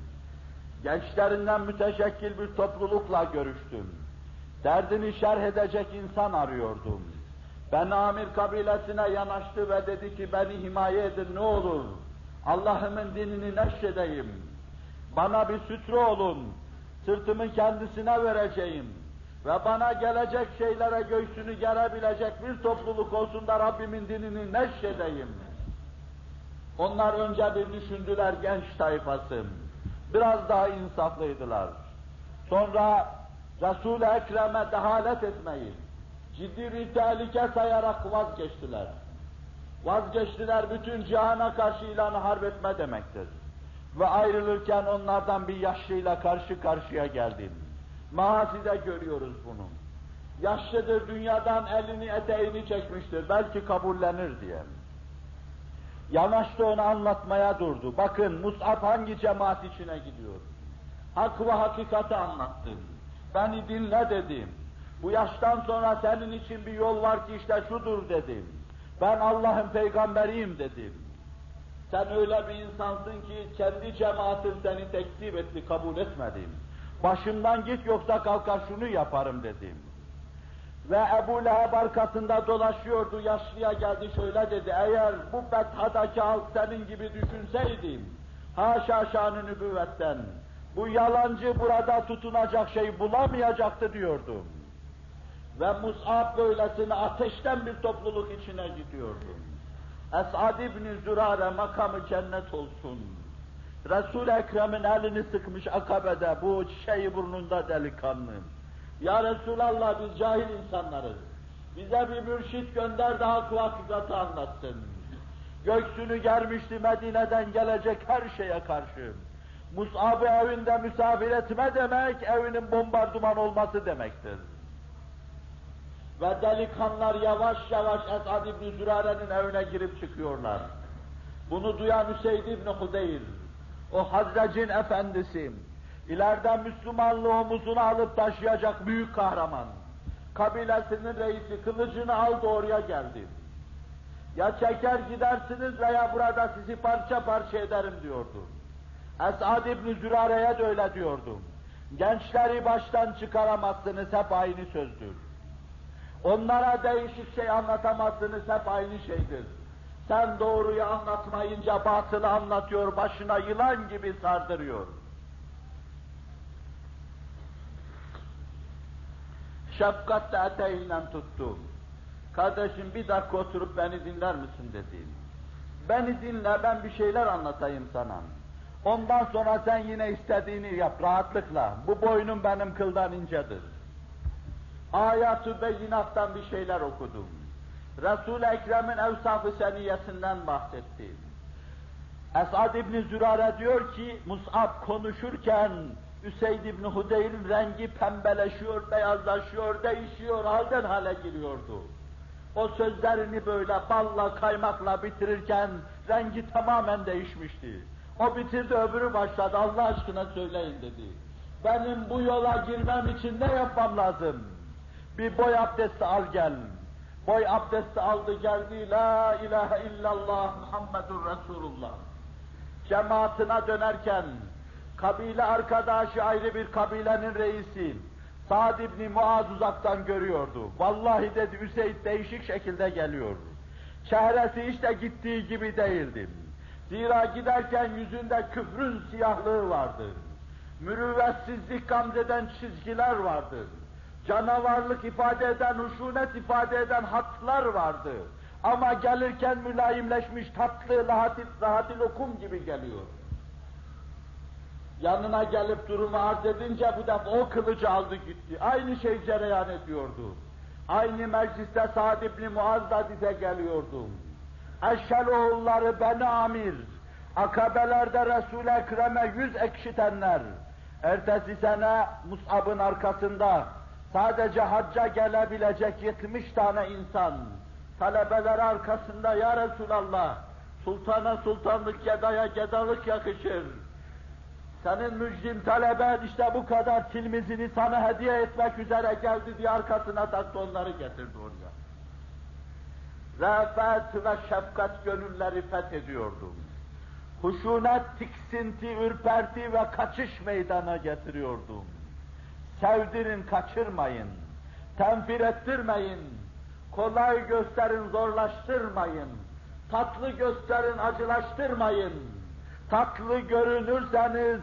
Gençlerinden müteşekkil bir toplulukla görüştüm. Derdini şerh edecek insan arıyordum. Ben Amir kabilesine yanaştı ve dedi ki beni himaye edin ne olur. Allah'ımın dinini neşredeyim. Bana bir sütre olun. Sırtımı kendisine vereceğim. Ve bana gelecek şeylere göğsünü gerebilecek bir topluluk olsun da Rabbimin dinini neşredeyim. Onlar önce bir düşündüler genç tayfası biraz daha insaflıydılar. Sonra Resul-i Ekrem'e dehalet etmeyi ciddi bir tehlike sayarak vazgeçtiler. Vazgeçtiler bütün cihana karşı ilanı harp etme demektir. Ve ayrılırken onlardan bir yaşlıyla karşı karşıya geldim. Mahaside görüyoruz bunu. Yaşlıdır dünyadan elini eteğini çekmiştir. Belki kabullenir diye. Yanaştı onu anlatmaya durdu. Bakın Mus'ab hangi cemaat içine gidiyor? Hak ve hakikati anlattım. Beni dinle dedim. Bu yaştan sonra senin için bir yol var ki işte şudur dedim. Ben Allah'ın peygamberiyim dedim. Sen öyle bir insansın ki kendi cemaatin seni tekzip etti, kabul etmedim. Başımdan git yoksa kalkar şunu yaparım dedim. Ve Ebu Leheb arkasında dolaşıyordu, yaşlıya geldi şöyle dedi, eğer bu bethadaki halk senin gibi düşünseydim, haşa şanı nübüvvetten, bu yalancı burada tutunacak şey bulamayacaktı diyordum. Ve Mus'ab böylesine ateşten bir topluluk içine gidiyordu. Esad İbni Zürare makamı cennet olsun. Resul-i Ekrem'in elini sıkmış akabede bu şeyi burnunda delikanlı. Ya Resulallah biz cahil insanlarız. Bize bir mürşit gönder de hak hakikati anlatsın. Göksünü germişti Medine'den gelecek her şeye karşı. Mus'ab'ı evinde misafir etme demek, evinin bombardıman olması demektir. Ve delikanlar yavaş yavaş Esad İbni Zürare'nin evine girip çıkıyorlar. Bunu duyan Hüseyin İbni Hudeyr, o Hazrecin efendisi, ileride Müslümanlığı omuzuna alıp taşıyacak büyük kahraman, kabilesinin reisi kılıcını aldı oraya geldi. Ya çeker gidersiniz veya burada sizi parça parça ederim diyordu. Esad İbni Zürare'ye de öyle diyordu. Gençleri baştan çıkaramazsınız hep aynı sözdür. Onlara değişik şey anlatamazsınız hep aynı şeydir. Sen doğruyu anlatmayınca batılı anlatıyor, başına yılan gibi sardırıyor. Şefkatle eteğinden tuttu. Kardeşim bir dakika oturup beni dinler misin dedi. Beni dinle, ben bir şeyler anlatayım sana. Ondan sonra sen yine istediğini yap rahatlıkla. Bu boynum benim kıldan incedir. Ayat-ı beyinattan bir şeyler okudum. Resul-i Ekrem'in evsaf-ı seniyesinden bahsetti. Esad İbni Zürare diyor ki, Mus'ab konuşurken Üseyd İbni Hudeyr'in rengi pembeleşiyor, beyazlaşıyor, değişiyor, halden hale giriyordu. O sözlerini böyle balla, kaymakla bitirirken rengi tamamen değişmişti. O bitirdi, öbürü başladı. Allah aşkına söyleyin dedi. Benim bu yola girmem için ne yapmam lazım? Bir boy abdesti al gel. Boy abdesti aldı geldi. La ilahe illallah Muhammedur Resulullah. Cemaatine dönerken kabile arkadaşı ayrı bir kabilenin reisi Sa'd ibn Muaz uzaktan görüyordu. Vallahi dedi Hüseyin değişik şekilde geliyor. Çehresi işte gittiği gibi değildi. Zira giderken yüzünde küfrün siyahlığı vardı. Mürüvvetsizlik gamzeden çizgiler vardı. Canavarlık ifade eden, huşunet ifade eden hatlar vardı. Ama gelirken mülayimleşmiş tatlı, rahatil, rahatil okum gibi geliyor. Yanına gelip durumu arz edince bu defa o kılıcı aldı gitti. Aynı şey cereyan ediyordu. Aynı mecliste Sa'd ibn Muaz da dize geliyordu. Eşşeloğulları Beni Amir, akabelerde Resul-i Ekrem'e yüz ekşitenler, ertesi sene Mus'ab'ın arkasında sadece hacca gelebilecek 70 tane insan, talebeler arkasında ya Resulallah, sultana sultanlık, gedaya gedalık yakışır. Senin mücrim taleben işte bu kadar tilmizini sana hediye etmek üzere geldi diye arkasına taktı onları getirdi oraya. Rafet ve şefkat gönülleri fethediyordu. Huşunet, tiksinti, ürperti ve kaçış meydana getiriyordum. Sevdirin, kaçırmayın. Tenfir ettirmeyin. Kolay gösterin, zorlaştırmayın. Tatlı gösterin, acılaştırmayın. Tatlı görünürseniz,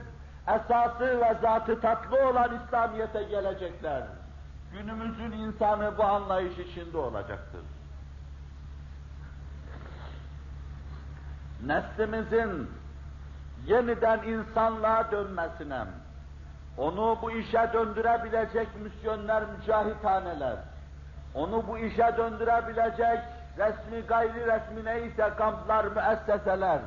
esası ve zatı tatlı olan İslamiyet'e gelecekler. Günümüzün insanı bu anlayış içinde olacaktır. Neslimizin yeniden insanlığa dönmesine, onu bu işe döndürebilecek misyoner mücahithaneler, onu bu işe döndürebilecek resmi gayri resmi neyse kamplar, müesseseler,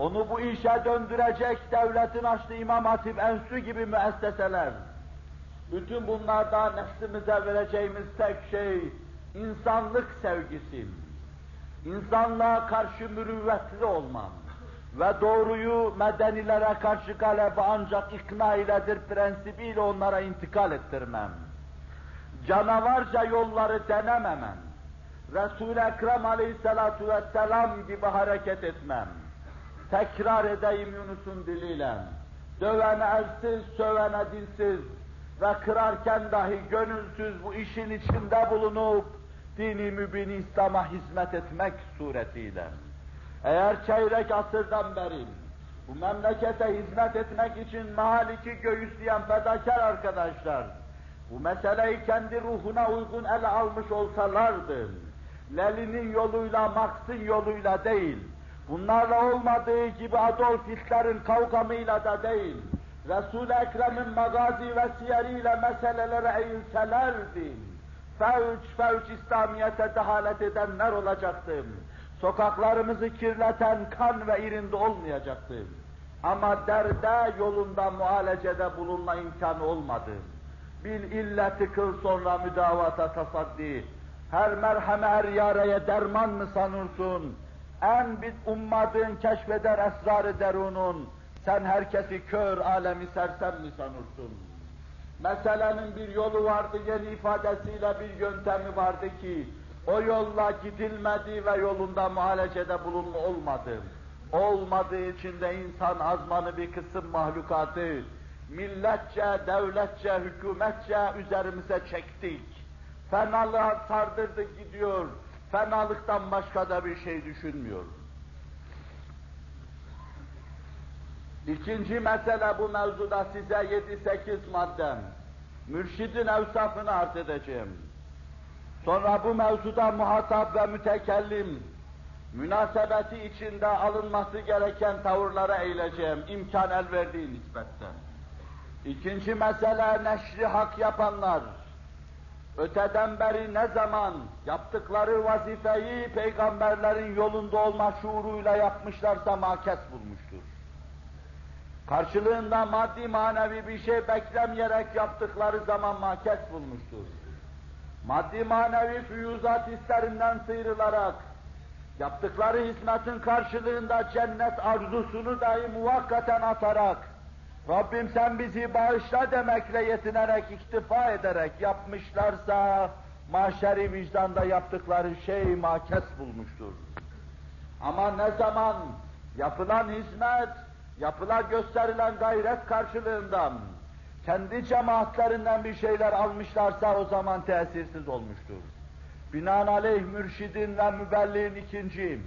onu bu işe döndürecek devletin açtığı İmam Hatip Enstitü gibi müesseseler, bütün bunlarda neslimize vereceğimiz tek şey insanlık sevgisi, insanlığa karşı mürüvvetli olmam ve doğruyu medenilere karşı galebe ancak ikna iledir prensibiyle onlara intikal ettirmem. Canavarca yolları denememem. Resul-i Ekrem aleyhissalatu vesselam gibi hareket etmem. Tekrar edeyim Yunus'un diliyle. Dövene elsiz, sövene dilsiz ve kırarken dahi gönülsüz bu işin içinde bulunup dini mübin İslam'a hizmet etmek suretiyle. Eğer çeyrek asırdan beri bu memlekete hizmet etmek için mahaliki göğüsleyen fedakar arkadaşlar, bu meseleyi kendi ruhuna uygun ele almış olsalardı, Lenin'in yoluyla, Marx'ın yoluyla değil, bunlarla olmadığı gibi Adolf Hitler'in kavgamıyla da değil, Resul-i Ekrem'in magazi ve siyeriyle meselelere eğilselerdi, fevç fevç İslamiyet'e dehalet edenler olacaktı. Sokaklarımızı kirleten kan ve irinde olmayacaktı. Ama derde yolunda muhalecede bulunma imkanı olmadı. Bil illeti kıl sonra müdavata tasaddi. Her merheme her yareye derman mı sanırsın? En bir ummadığın keşfeder esrarı derunun. Sen herkesi kör alemi sersem mi sanırsın? Meselenin bir yolu vardı, yeni ifadesiyle bir yöntemi vardı ki, o yolla gidilmedi ve yolunda muhalecede bulunma olmadı. Olmadığı için de insan azmanı bir kısım mahlukatı, milletçe, devletçe, hükümetçe üzerimize çektik. Fenalığa sardırdık gidiyor, fenalıktan başka da bir şey düşünmüyor. İkinci mesele bu mevzuda size 7-8 maddem. Mürşidin evsafını arz edeceğim. Sonra bu mevzuda muhatap ve mütekellim, münasebeti içinde alınması gereken tavırlara eğileceğim, imkan el verdiği nispetten. İkinci mesele neşri hak yapanlar, öteden beri ne zaman yaptıkları vazifeyi peygamberlerin yolunda olma şuuruyla yapmışlarsa makes bulmuştur. Karşılığında maddi manevi bir şey beklemeyerek yaptıkları zaman makes bulmuştur. Maddi manevi füyüzat hislerinden sıyrılarak, yaptıkları hizmetin karşılığında cennet arzusunu dahi muvakkaten atarak, Rabbim sen bizi bağışla demekle yetinerek, iktifa ederek yapmışlarsa, mahşeri vicdanda yaptıkları şey makes bulmuştur. Ama ne zaman yapılan hizmet, yapıla gösterilen gayret karşılığında kendi cemaatlerinden bir şeyler almışlarsa o zaman tesirsiz olmuştur. Binaenaleyh mürşidin ve mübelliğin ikinci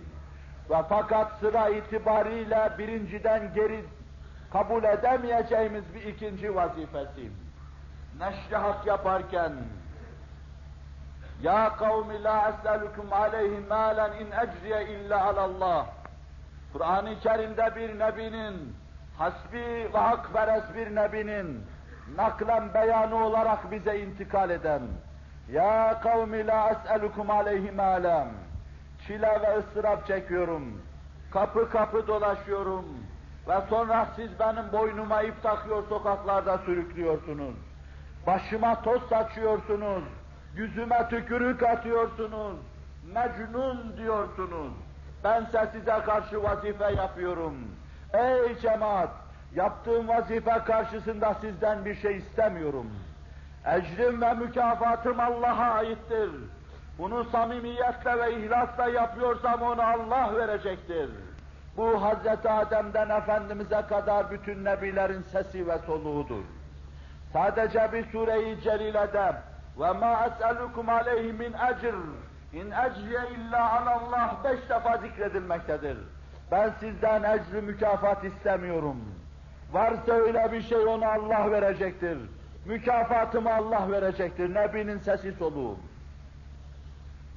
ve fakat sıra itibariyle birinciden geri kabul edemeyeceğimiz bir ikinci vazifesi. Neşri hak yaparken Ya kavmi la es'elukum aleyhi malen in ecriye illa alallah. Kur'an-ı Kerim'de bir nebinin, hasbi ve hakperest bir nebinin, naklen beyanı olarak bize intikal eden, Ya kavmi la es'elukum aleyhi malem, çile ve ıstırap çekiyorum, kapı kapı dolaşıyorum ve sonra siz benim boynuma ip takıyor sokaklarda sürüklüyorsunuz. Başıma toz saçıyorsunuz, yüzüme tükürük atıyorsunuz, mecnun diyorsunuz. Bense size karşı vazife yapıyorum. Ey cemaat! Yaptığım vazife karşısında sizden bir şey istemiyorum. Ecrim ve mükafatım Allah'a aittir. Bunu samimiyetle ve ihlasla yapıyorsam onu Allah verecektir. Bu Hazreti Adem'den Efendimiz'e kadar bütün nebilerin sesi ve soluğudur. Sadece bir sureyi celilede ve ma es'elukum aleyhi min ecr in ecriye illa alallah beş defa zikredilmektedir. Ben sizden ecri mükafat istemiyorum. Varsa öyle bir şey onu Allah verecektir. Mükafatımı Allah verecektir. Nebinin sesi soluğum.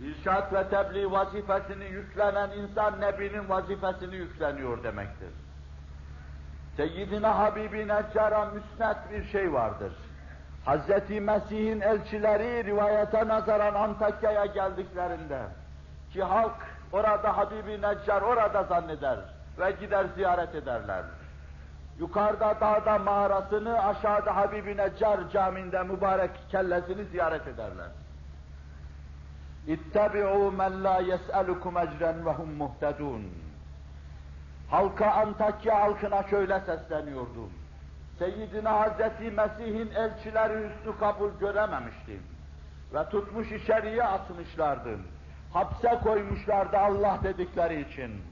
İrşad ve tebliğ vazifesini yüklenen insan Nebinin vazifesini yükleniyor demektir. Seyyidina Habibi Neccar'a müsnet bir şey vardır. Hz. Mesih'in elçileri rivayete nazaran Antakya'ya geldiklerinde ki halk orada Habibi Neccar orada zanneder ve gider ziyaret ederler. Yukarıda dağda mağarasını, aşağıda Habibi Neccar caminde mübarek kellesini ziyaret ederler. Men la yes'elukum ecren ve hum muhtedun. Halka Antakya halkına şöyle sesleniyordu. Seyyidina Hazreti Mesih'in elçileri üstü kabul görememişti. Ve tutmuş içeriye atmışlardı. Hapse koymuşlardı Allah dedikleri için.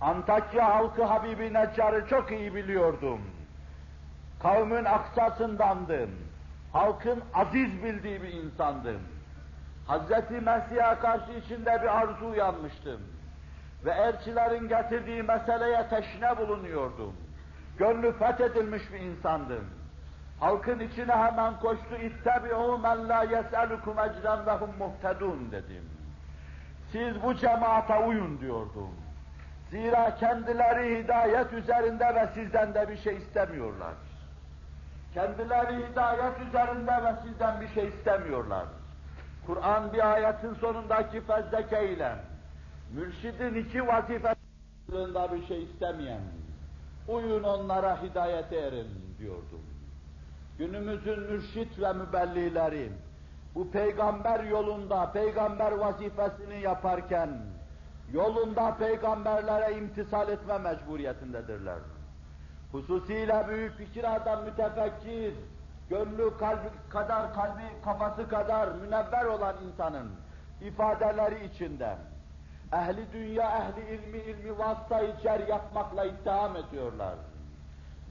Antakya halkı Habibi Neccar'ı çok iyi biliyordum. Kavmin aksasındandım. Halkın aziz bildiği bir insandım. Hazreti Mesih'e karşı içinde bir arzu uyanmıştım. Ve elçilerin getirdiği meseleye teşne bulunuyordum. Gönlü fethedilmiş bir insandım. Halkın içine hemen koştu, اِتَّبِعُوا مَنْ لَا يَسْأَلُكُمْ اَجْرًا وَهُمْ مُهْتَدُونَ dedim. Siz bu cemaata uyun diyordum. Zira kendileri hidayet üzerinde ve sizden de bir şey istemiyorlar. Kendileri hidayet üzerinde ve sizden bir şey istemiyorlar. Kur'an bir ayetin sonundaki fezleke ile mürşidin iki vazifesinde bir şey istemeyen, Uyun onlara hidayete erin diyordum. Günümüzün mürşit ve mübellileri bu peygamber yolunda peygamber vazifesini yaparken yolunda peygamberlere imtisal etme mecburiyetindedirler. Hususiyle büyük fikir adam mütefekkir, gönlü kalbi kadar, kalbi kafası kadar münevver olan insanın ifadeleri içinde ehli dünya, ehli ilmi, ilmi vasıta içer yapmakla ittiham ediyorlar.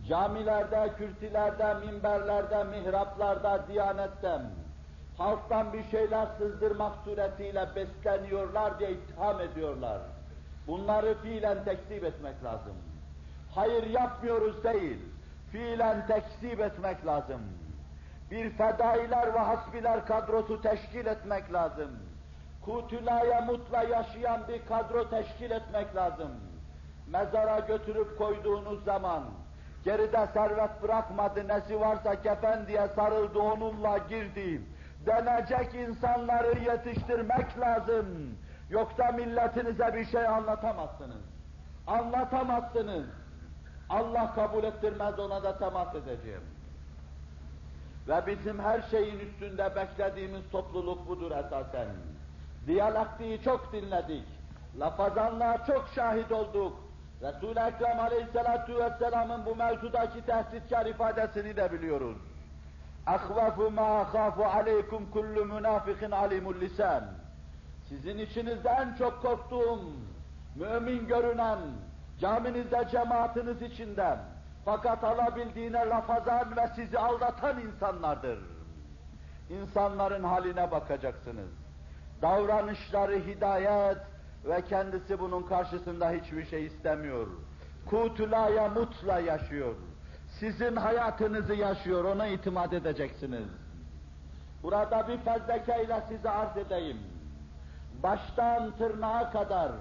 Camilerde, kürsülerde, minberlerde, mihraplarda, diyanetten, halktan bir şeyler sızdırmak suretiyle besleniyorlar diye ittiham ediyorlar. Bunları fiilen tekzip etmek lazım. Hayır yapmıyoruz değil, fiilen tekzip etmek lazım. Bir fedailer ve hasbiler kadrosu teşkil etmek lazım. Kutulaya mutla yaşayan bir kadro teşkil etmek lazım. Mezara götürüp koyduğunuz zaman, geride servet bırakmadı, nesi varsa kefen diye sarıldı, onunla girdi. Denecek insanları yetiştirmek lazım. Yoksa milletinize bir şey anlatamazsınız. Anlatamazsınız. Allah kabul ettirmez ona da temas edeceğim. Ve bizim her şeyin üstünde beklediğimiz topluluk budur esasen. Diyalektiği çok dinledik. Lafazanlığa çok şahit olduk. Resul-i Ekrem Aleyhisselatü Vesselam'ın bu mevzudaki tehditkar ifadesini de biliyoruz. اَخْوَفُ مَا خَافُ عَلَيْكُمْ كُلُّ مُنَافِقٍ عَلِمُ lisan. Sizin içinizde en çok korktuğum, mümin görünen, caminizde cemaatiniz içinden, fakat alabildiğine lafazan ve sizi aldatan insanlardır. İnsanların haline bakacaksınız. Davranışları hidayet ve kendisi bunun karşısında hiçbir şey istemiyor. Kutulaya mutla yaşıyor. Sizin hayatınızı yaşıyor, ona itimat edeceksiniz. Burada bir fezlekeyle size arz edeyim. Baştan tırnağa kadar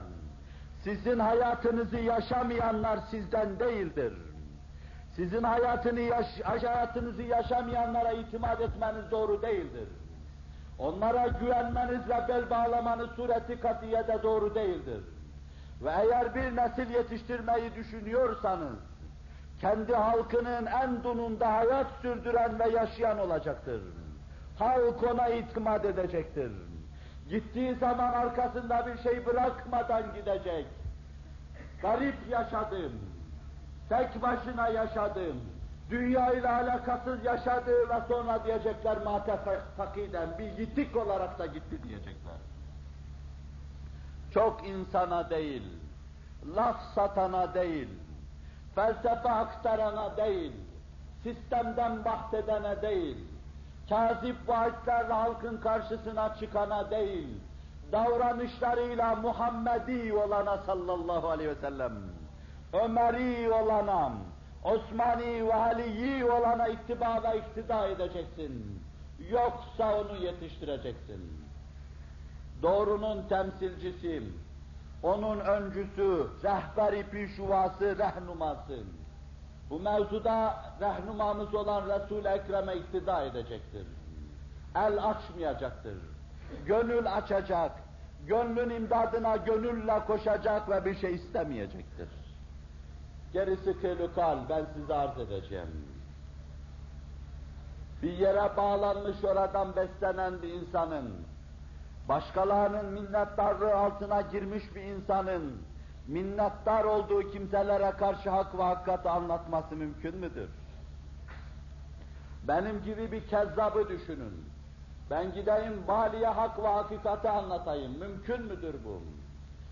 sizin hayatınızı yaşamayanlar sizden değildir. Sizin hayatını yaş hayatınızı yaşamayanlara itimat etmeniz doğru değildir. Onlara güvenmeniz ve bel bağlamanız sureti katiyede doğru değildir. Ve eğer bir nesil yetiştirmeyi düşünüyorsanız, kendi halkının en dununda hayat sürdüren ve yaşayan olacaktır. Halk ona itimat edecektir. Gittiği zaman arkasında bir şey bırakmadan gidecek. Garip yaşadım, tek başına yaşadım, dünya ile alakasız yaşadı ve sonra diyecekler mate fakiden bir yitik olarak da gitti diyecekler. Çok insana değil, laf satana değil, felsefe aktarana değil, sistemden bahsedene değil, kazip vaatlerle halkın karşısına çıkana değil, davranışlarıyla Muhammedi olana sallallahu aleyhi ve sellem, Ömeri olana, Osmani ve Ali'yi olana ittiba ve iktida edeceksin. Yoksa onu yetiştireceksin. Doğrunun temsilcisi, onun öncüsü, rehberi pişuvası, rehnuması. Bu mevzuda rehnumamız olan Resul-i Ekrem'e iktida edecektir. El açmayacaktır. Gönül açacak, gönlün imdadına gönülle koşacak ve bir şey istemeyecektir. Gerisi kelukal, ben size arz edeceğim. Bir yere bağlanmış oradan beslenen bir insanın, başkalarının minnettarlığı altına girmiş bir insanın, minnettar olduğu kimselere karşı hak ve hakikati anlatması mümkün müdür? Benim gibi bir kezzabı düşünün. Ben gideyim baliye hak ve hakikati anlatayım. Mümkün müdür bu?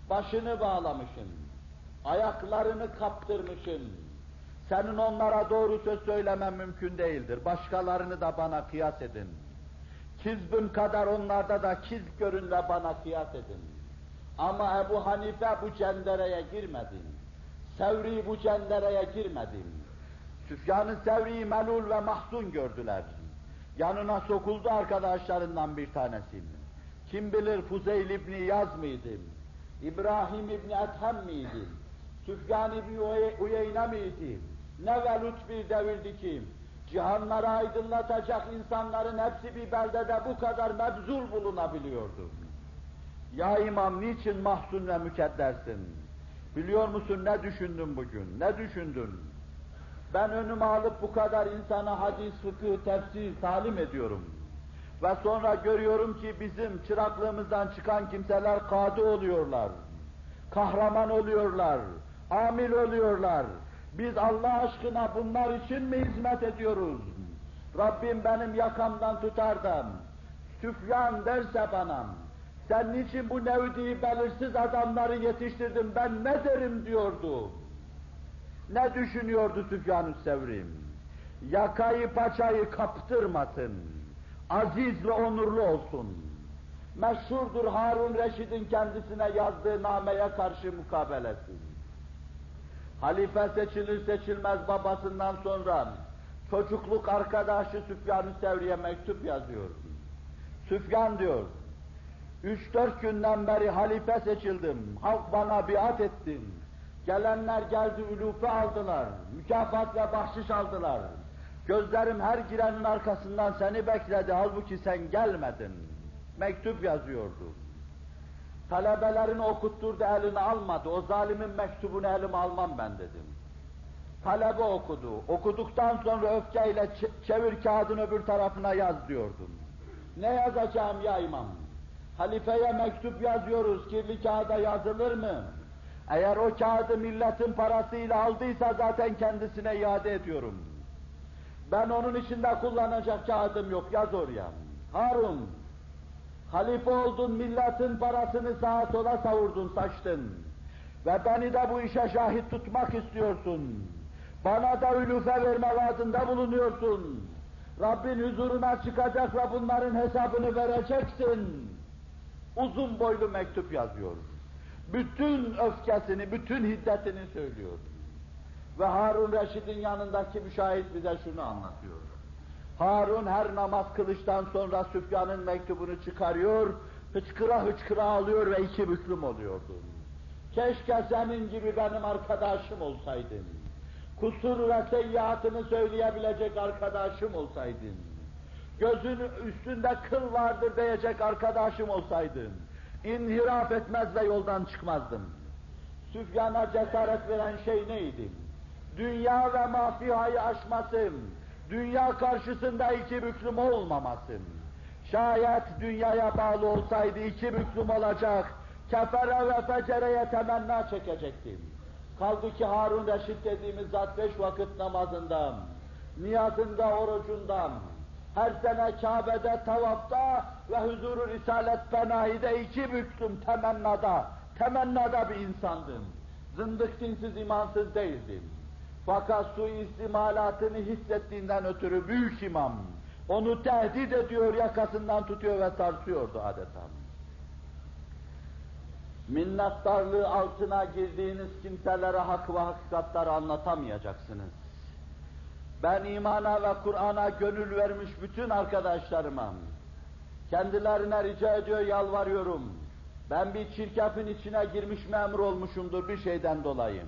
Başını bağlamışım ayaklarını kaptırmışsın. Senin onlara doğru söz söylemen mümkün değildir. Başkalarını da bana kıyas edin. Kizbün kadar onlarda da kiz görün ve bana kıyas edin. Ama Ebu Hanife bu cendereye girmedi. Sevri bu cendereye girmedi. Süfyan-ı Sevri'yi melul ve mahzun gördüler. Yanına sokuldu arkadaşlarından bir tanesi. Kim bilir Fuzeyl İbni Yaz mıydı? İbrahim İbni Ethem miydi? Süfyan İbni Uyeyne miydi? Ne velut bir devirdi ki, cihanları aydınlatacak insanların hepsi bir beldede bu kadar mebzul bulunabiliyordu. Ya imam niçin mahzun ve mükeddersin? Biliyor musun ne düşündün bugün? Ne düşündün? Ben önüme alıp bu kadar insana hadis, fıkıh, tefsir talim ediyorum. Ve sonra görüyorum ki bizim çıraklığımızdan çıkan kimseler kadı oluyorlar. Kahraman oluyorlar. Amil oluyorlar. Biz Allah aşkına bunlar için mi hizmet ediyoruz? Rabbim benim yakamdan tutar da, Süfyan derse bana, sen niçin bu nevdi belirsiz adamları yetiştirdin, ben ne derim diyordu. Ne düşünüyordu Süfyan-ı Sevrim? Yakayı paçayı kaptırmasın, aziz ve onurlu olsun. Meşhurdur Harun Reşid'in kendisine yazdığı nameye karşı mukabelesi. Halife seçilir seçilmez babasından sonra çocukluk arkadaşı Süfyan-ı Sevri'ye mektup yazıyor. Süfyan diyor, üç dört günden beri halife seçildim, halk bana biat ettim. Gelenler geldi, ülufe aldılar, mükafat ve bahşiş aldılar. Gözlerim her girenin arkasından seni bekledi, halbuki sen gelmedin. Mektup yazıyordu. Talebelerini okutturdu, elini almadı. O zalimin mektubunu elime almam ben dedim. Talebe okudu. Okuduktan sonra öfkeyle çevir kağıdın öbür tarafına yaz diyordum. Ne yazacağım ya imam? Halifeye mektup yazıyoruz, kirli kağıda yazılır mı? Eğer o kağıdı milletin parasıyla aldıysa zaten kendisine iade ediyorum. Ben onun içinde kullanacak kağıdım yok, yaz oraya. Harun, halife oldun, milletin parasını sağa sola savurdun, saçtın. Ve beni de bu işe şahit tutmak istiyorsun. Bana da ülufe verme vaadinde bulunuyorsun. Rabbin huzuruna çıkacak ve bunların hesabını vereceksin. Uzun boylu mektup yazıyor. Bütün öfkesini, bütün hiddetini söylüyor. Ve Harun Reşid'in yanındaki müşahit bize şunu anlatıyor. Harun her namaz kılıçtan sonra Süfyan'ın mektubunu çıkarıyor, hıçkıra hıçkıra alıyor ve iki büklüm oluyordu. Keşke senin gibi benim arkadaşım olsaydın. Kusur ve seyyiatını söyleyebilecek arkadaşım olsaydın. Gözün üstünde kıl vardır diyecek arkadaşım olsaydın. İnhiraf etmez ve yoldan çıkmazdım. Süfyan'a cesaret veren şey neydi? Dünya ve mafihayı aşmasın, dünya karşısında iki büklüm olmamasın. Şayet dünyaya bağlı olsaydı iki büklüm olacak, kefere ve fecereye temenna çekecektim. Kaldı ki Harun Reşit dediğimiz zat beş vakit namazından, niyazında, orucundan, her sene Kabe'de, tavafta ve huzuru Risalet Penahi'de iki büktüm temennada, temennada bir insandım. Zındık dinsiz, imansız değildim. Fakat su istimalatını hissettiğinden ötürü büyük imam, onu tehdit ediyor, yakasından tutuyor ve sarsıyordu adeta minnettarlığı altına girdiğiniz kimselere hak ve hakikatları anlatamayacaksınız. Ben imana ve Kur'an'a gönül vermiş bütün arkadaşlarıma, kendilerine rica ediyor, yalvarıyorum. Ben bir çirkefin içine girmiş memur olmuşumdur bir şeyden dolayı.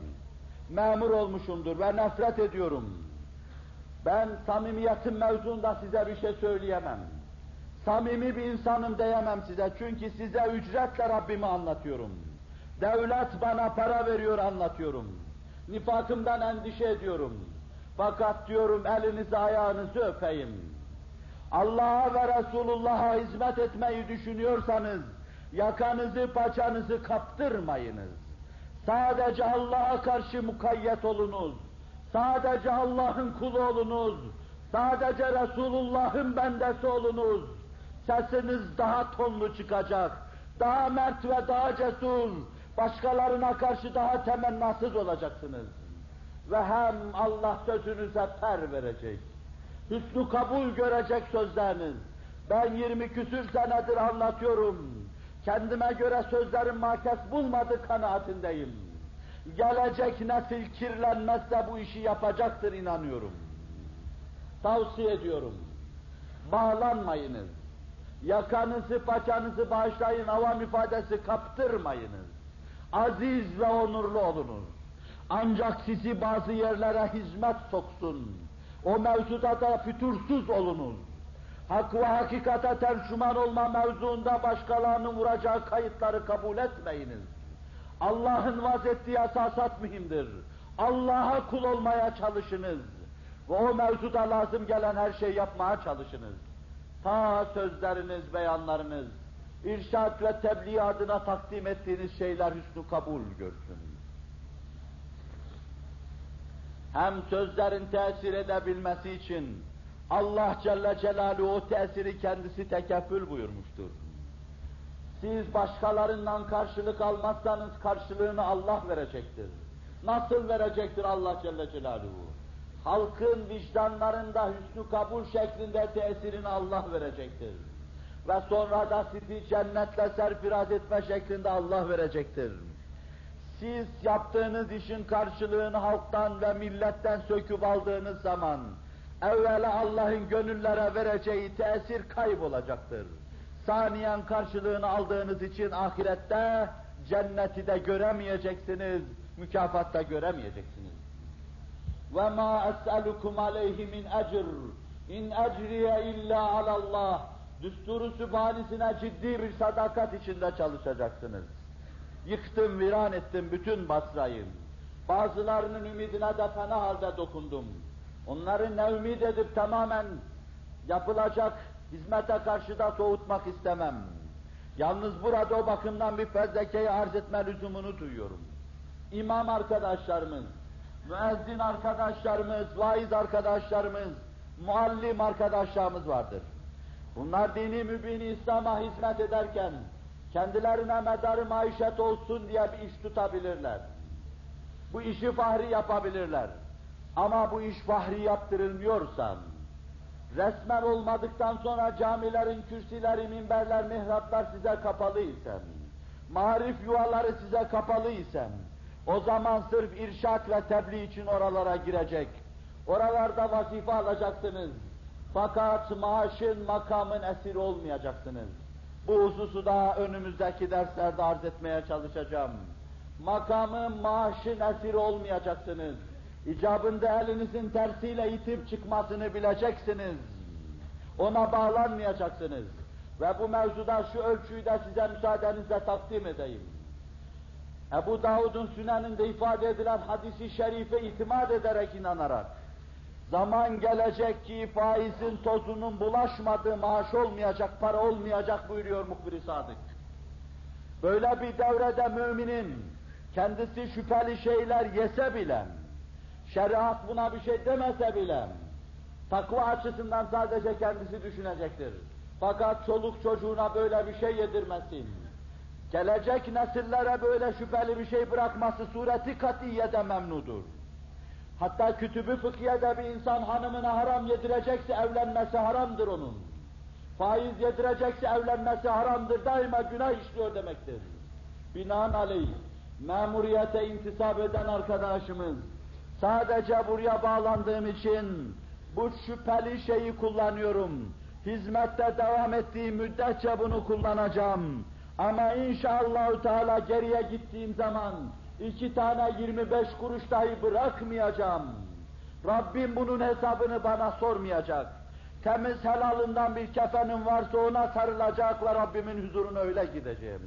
Memur olmuşumdur ve nefret ediyorum. Ben samimiyetin mevzunda size bir şey söyleyemem. Samimi bir insanım diyemem size çünkü size ücretle Rabbimi anlatıyorum. Devlet bana para veriyor anlatıyorum. Nifakımdan endişe ediyorum. Fakat diyorum elinizi ayağınızı öpeyim. Allah'a ve Resulullah'a hizmet etmeyi düşünüyorsanız yakanızı paçanızı kaptırmayınız. Sadece Allah'a karşı mukayyet olunuz. Sadece Allah'ın kulu olunuz. Sadece Resulullah'ın bendesi olunuz sesiniz daha tonlu çıkacak, daha mert ve daha cesur, başkalarına karşı daha temennasız olacaksınız. Ve hem Allah sözünüze per verecek. Hüsnü kabul görecek sözleriniz. Ben yirmi küsür senedir anlatıyorum. Kendime göre sözlerim makes bulmadı kanaatindeyim. Gelecek nesil kirlenmezse bu işi yapacaktır inanıyorum. Tavsiye ediyorum. Bağlanmayınız Yakanızı, paçanızı bağışlayın, avam ifadesi kaptırmayınız. Aziz ve onurlu olunuz. Ancak sizi bazı yerlere hizmet soksun. O mevzuda da fütursuz olunuz. Hak ve hakikate tercüman olma mevzuunda başkalarının vuracağı kayıtları kabul etmeyiniz. Allah'ın vazettiği esasat mühimdir. Allah'a kul olmaya çalışınız. Ve o mevzuda lazım gelen her şeyi yapmaya çalışınız. Ta sözleriniz, beyanlarınız, irşad ve tebliğ adına takdim ettiğiniz şeyler hüsnü kabul görsün. Hem sözlerin tesir edebilmesi için Allah Celle Celaluhu o tesiri kendisi tekeffül buyurmuştur. Siz başkalarından karşılık almazsanız karşılığını Allah verecektir. Nasıl verecektir Allah Celle Celaluhu? Halkın vicdanlarında hüsnü kabul şeklinde tesirini Allah verecektir. Ve sonra da sizi cennetle serfiraz etme şeklinde Allah verecektir. Siz yaptığınız işin karşılığını halktan ve milletten söküp aldığınız zaman, Evvela Allah'ın gönüllere vereceği tesir kaybolacaktır. Saniyen karşılığını aldığınız için ahirette cenneti de göremeyeceksiniz, mükafatta göremeyeceksiniz. Ve ma es'alukum aleyhi min ecr. İn ecriye illa alallah. Düsturu sübhanisine ciddi bir sadakat içinde çalışacaksınız. Yıktım, viran ettim bütün Basra'yı. Bazılarının ümidine de fena halde dokundum. Onları ne ümit edip tamamen yapılacak hizmete karşı da soğutmak istemem. Yalnız burada o bakımdan bir fezlekeyi arz etme lüzumunu duyuyorum. İmam arkadaşlarımız, müezzin arkadaşlarımız, vaiz arkadaşlarımız, muallim arkadaşlarımız vardır. Bunlar dini mübini İslam'a hizmet ederken, kendilerine medarı maişet olsun diye bir iş tutabilirler. Bu işi fahri yapabilirler. Ama bu iş fahri yaptırılmıyorsa, resmen olmadıktan sonra camilerin kürsüleri, minberler, mihraplar size kapalı marif yuvaları size kapalı o zaman sırf irşat ve tebliğ için oralara girecek, oralarda vazife alacaksınız. Fakat maaşın, makamın esiri olmayacaksınız. Bu hususu da önümüzdeki derslerde arz etmeye çalışacağım. Makamın, maaşın esiri olmayacaksınız. İcabında elinizin tersiyle itip çıkmasını bileceksiniz. Ona bağlanmayacaksınız. Ve bu mevzuda şu ölçüyü de size müsaadenizle takdim edeyim. Ebu Davud'un süneninde ifade edilen hadisi şerife itimat ederek inanarak, zaman gelecek ki faizin tozunun bulaşmadığı maaş olmayacak, para olmayacak buyuruyor muhbir Sadık. Böyle bir devrede müminin kendisi şüpheli şeyler yese bile, şeriat buna bir şey demese bile, takva açısından sadece kendisi düşünecektir. Fakat çoluk çocuğuna böyle bir şey yedirmesin. Gelecek nesillere böyle şüpheli bir şey bırakması sureti katiyede memnudur. Hatta kütübü fıkhiyede bir insan hanımına haram yedirecekse evlenmesi haramdır onun. Faiz yedirecekse evlenmesi haramdır, daima günah işliyor demektir. Binaenaleyh, memuriyete intisap eden arkadaşımız, sadece buraya bağlandığım için bu şüpheli şeyi kullanıyorum. Hizmette devam ettiği müddetçe bunu kullanacağım. Ama inşallah Teala geriye gittiğim zaman iki tane 25 kuruş dahi bırakmayacağım. Rabbim bunun hesabını bana sormayacak. Temiz helalından bir kefenim varsa ona sarılacak ve Rabbimin huzuruna öyle gideceğim.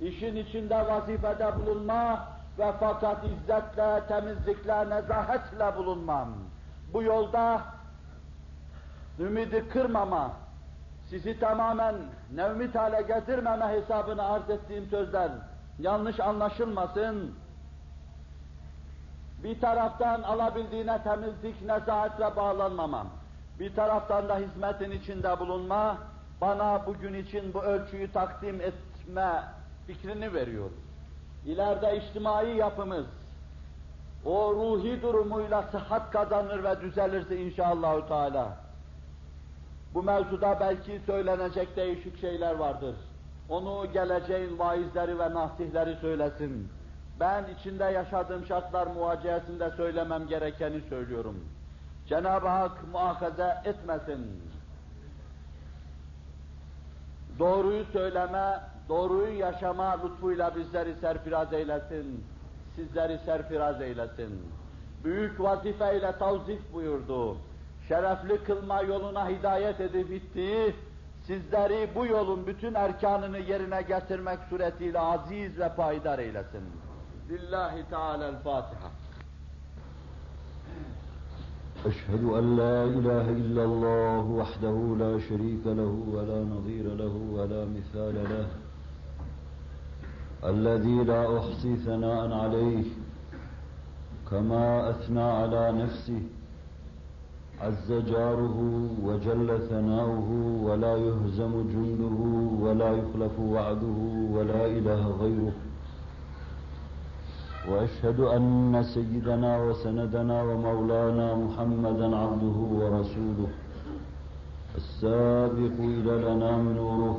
İşin içinde vazifede bulunma ve fakat izzetle, temizlikle, nezahetle bulunmam. Bu yolda ümidi kırmama, sizi tamamen nevmit hale getirmeme hesabını arz ettiğim sözler yanlış anlaşılmasın. Bir taraftan alabildiğine temizlik, nezahetle bağlanmamam. Bir taraftan da hizmetin içinde bulunma, bana bugün için bu ölçüyü takdim etme fikrini veriyor. İleride içtimai yapımız, o ruhi durumuyla sıhhat kazanır ve düzelirse inşallah Teala. Bu mevzuda belki söylenecek değişik şeyler vardır. Onu geleceğin vaizleri ve nasihleri söylesin. Ben içinde yaşadığım şartlar muhaciyesinde söylemem gerekeni söylüyorum. Cenab-ı Hak muakaze etmesin. Doğruyu söyleme, doğruyu yaşama lütfuyla bizleri serfiraz eylesin, sizleri serfiraz eylesin. Büyük vazifeyle tavzif buyurdu. Şerefli kılma yoluna hidayet edip ittiği, sizleri bu yolun bütün erkanını yerine getirmek suretiyle aziz ve payidar eylesin. Lillahi Teala'l-Fatiha. أشهد أن لا إله إلا الله وحده لا شريك له ولا نظير له ولا مثال له الذي لا أحصي ثناء عليه كما أثنى على نفسه. عز جاره وجل ثناؤه ولا يهزم جنده ولا يخلف وعده ولا إله غيره. وأشهد أن سيدنا وسندنا ومولانا محمدا عبده ورسوله. السابق إلى الانام نوره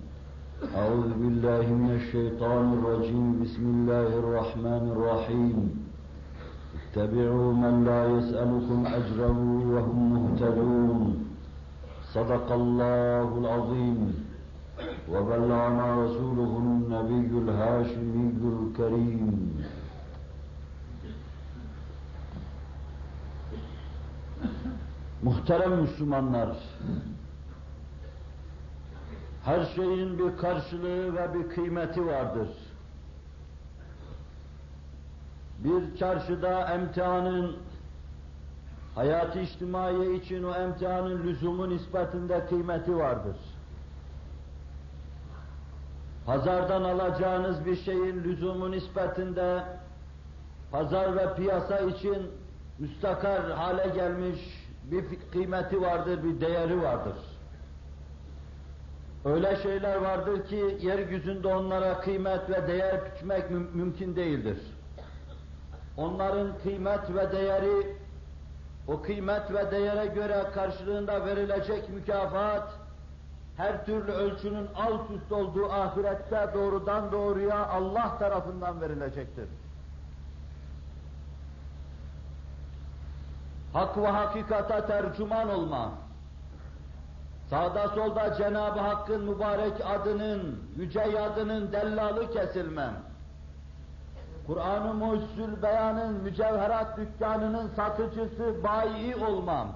أعوذ بالله من الشيطان الرجيم. بسم الله الرحمن الرحيم. اتبعوا من لا يسألكم أجرا وهم مهتدون. صدق الله العظيم. وبلغنا رسوله النبي الهاشمي الكريم. Muhterem Müslümanlar, her şeyin bir karşılığı ve bir kıymeti vardır. Bir çarşıda emtihanın, hayat-ı içtimai için o emtihanın lüzumun nispetinde kıymeti vardır. Pazardan alacağınız bir şeyin lüzumu nispetinde, pazar ve piyasa için müstakar hale gelmiş bir kıymeti vardır, bir değeri vardır. Öyle şeyler vardır ki yeryüzünde onlara kıymet ve değer biçmek müm mümkün değildir. Onların kıymet ve değeri, o kıymet ve değere göre karşılığında verilecek mükafat, her türlü ölçünün alt üst olduğu ahirette doğrudan doğruya Allah tarafından verilecektir. hak ve hakikata tercüman olma, sağda solda Cenab-ı Hakk'ın mübarek adının, yüce yadının dellalı kesilmem, Kur'an-ı Mucizül Beyan'ın mücevherat dükkanının satıcısı, bayi olmam.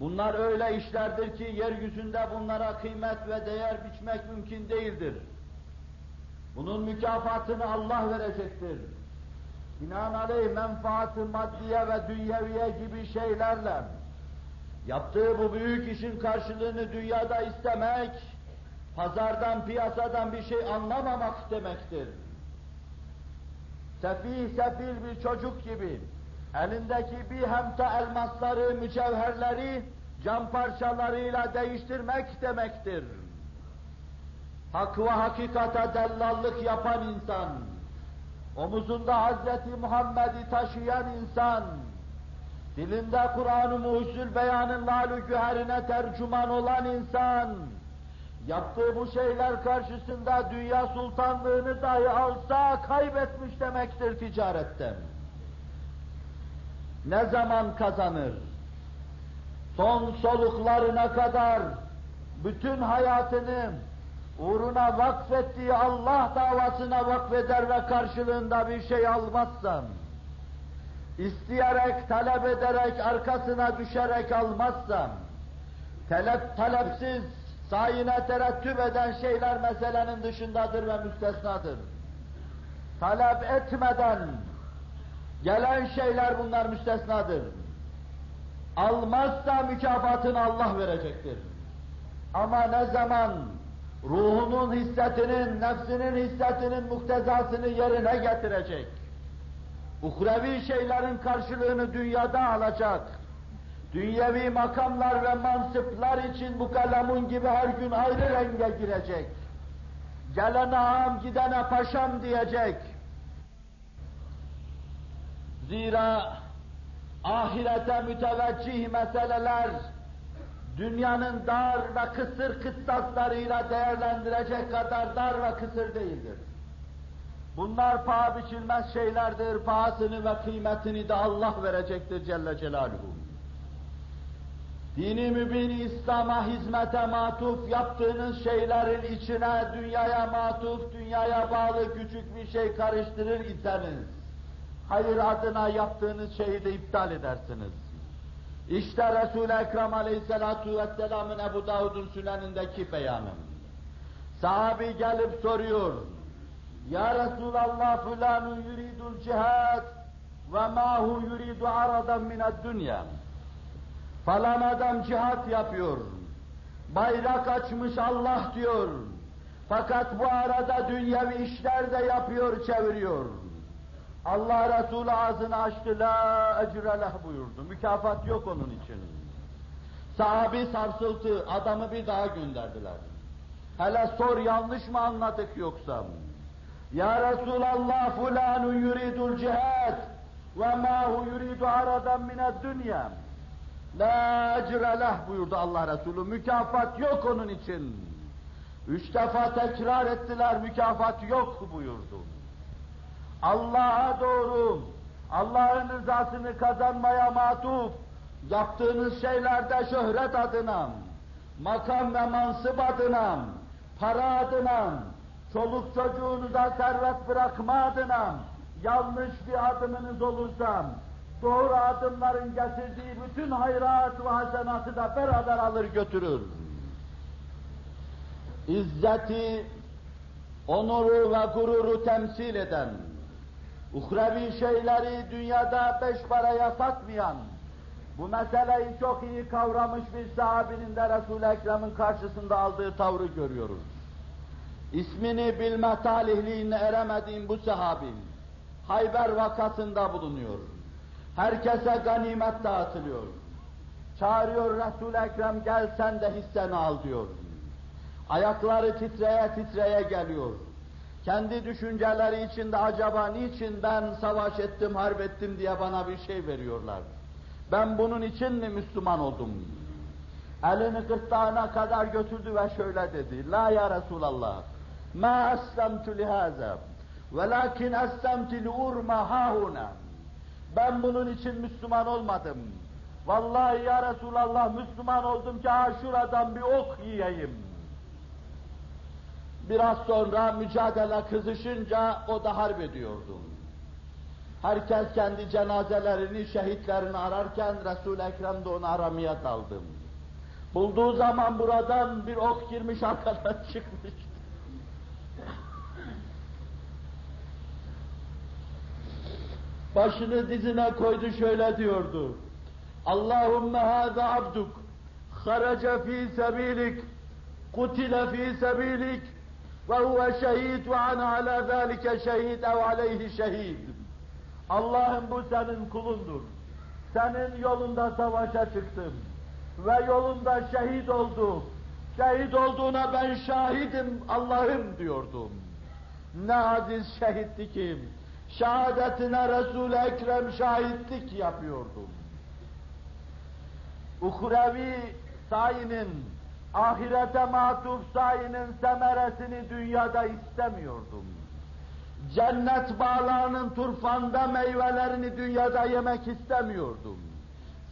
Bunlar öyle işlerdir ki yeryüzünde bunlara kıymet ve değer biçmek mümkün değildir. Bunun mükafatını Allah verecektir binaenaleyh menfaati maddiye ve dünyeviye gibi şeylerle yaptığı bu büyük işin karşılığını dünyada istemek, pazardan, piyasadan bir şey anlamamak demektir. Sefih sefil bir çocuk gibi elindeki bir hemta elmasları, mücevherleri cam parçalarıyla değiştirmek demektir. Hak ve hakikata dellallık yapan insan, omuzunda Hazreti Muhammed'i taşıyan insan, dilinde Kur'an-ı Muhsul Beyan'ın lalü güherine tercüman olan insan, yaptığı bu şeyler karşısında dünya sultanlığını dahi alsa kaybetmiş demektir ticaretten. Ne zaman kazanır? Son soluklarına kadar bütün hayatını uğruna vakfettiği Allah davasına vakfeder ve karşılığında bir şey almazsan, isteyerek, talep ederek, arkasına düşerek almazsan, talep, talepsiz, sayine terettüp eden şeyler meselenin dışındadır ve müstesnadır. Talep etmeden gelen şeyler bunlar müstesnadır. Almazsa mükafatını Allah verecektir. Ama ne zaman ruhunun hissetinin, nefsinin hissetinin muktezasını yerine getirecek. Uhrevi şeylerin karşılığını dünyada alacak. Dünyevi makamlar ve mansıplar için bu kalemun gibi her gün ayrı renge girecek. Gelene ağam gidene paşam diyecek. Zira ahirete müteveccih meseleler dünyanın dar ve kısır kıssaslarıyla değerlendirecek kadar dar ve kısır değildir. Bunlar paha biçilmez şeylerdir, pahasını ve kıymetini de Allah verecektir Celle Celaluhu. dini mübin İslam'a hizmete matuf yaptığınız şeylerin içine dünyaya matuf, dünyaya bağlı küçük bir şey karıştırır iseniz, hayır adına yaptığınız şeyi de iptal edersiniz. İşte Resul-i Ekrem Aleyhisselatu Vesselam'ın Ebu Davud'un sünenindeki beyanı. Sahabi gelip soruyor, Ya Resulallah fulanun yuridul cihad ve mahu yuridu aradan mined dünya. Falan adam cihat yapıyor. Bayrak açmış Allah diyor. Fakat bu arada dünyevi işler de yapıyor, çeviriyor. Allah Resulü ağzını açtı, la ecre leh buyurdu. Mükafat yok onun için. Sahabi sarsıldı, adamı bir daha gönderdiler. Hele sor yanlış mı anladık yoksa? Ya Resulallah fulanun yuridul cihad ve ma hu yuridu aradan mined dünya. La ecre leh buyurdu Allah Resulü. Mükafat yok onun için. Üç defa tekrar ettiler, mükafat yok buyurdu. Allah'a doğru, Allah'ın rızasını kazanmaya matuf, yaptığınız şeylerde şöhret adına, makam ve mansıp adına, para adına, çoluk çocuğunuza servet bırakma adına, yanlış bir adımınız olursa, doğru adımların getirdiği bütün hayrat ve hasenatı da beraber alır götürür. İzzeti, onuru ve gururu temsil eden, uhrevi şeyleri dünyada beş paraya satmayan, bu meseleyi çok iyi kavramış bir sahabinin de Resul-i Ekrem'in karşısında aldığı tavrı görüyoruz. İsmini bilme talihliğine eremediğim bu sahabim, Hayber vakasında bulunuyor. Herkese ganimet dağıtılıyor. Çağırıyor Resul-i Ekrem gel sen de hisseni al diyor. Ayakları titreye titreye geliyor. Kendi düşünceleri içinde acaba niçin ben savaş ettim, harp ettim diye bana bir şey veriyorlar. Ben bunun için mi Müslüman oldum? Elini gırtlağına kadar götürdü ve şöyle dedi. La ya Resulallah. Eslemtu lihaza. Velakin eslemtu li urma hahuna. Ben bunun için Müslüman olmadım. Vallahi ya Resulallah Müslüman oldum ki ha şuradan bir ok yiyeyim. Biraz sonra mücadele kızışınca o da harp ediyordu. Herkes kendi cenazelerini, şehitlerini ararken Resul-i Ekrem de onu aramaya daldı. Bulduğu zaman buradan bir ok girmiş arkadan [LAUGHS] çıkmış. Başını dizine koydu şöyle diyordu. Allahümme hâze abduk, kharaca fi sebilik, kutile fi sebilik, ve huve şehid ve ana ala zâlike şehid ev aleyhi şehid. Allah'ım bu senin kulundur. Senin yolunda savaşa çıktım. Ve yolunda şehit oldu. Şehit olduğuna ben şahidim Allah'ım diyordum. Ne aziz şehitti ki, şehadetine Resul-i Ekrem şahitlik yapıyordum. Uhrevi sayinin, ahirete matuf sayinin semeresini dünyada istemiyordum. Cennet bağlarının turfanda meyvelerini dünyada yemek istemiyordum.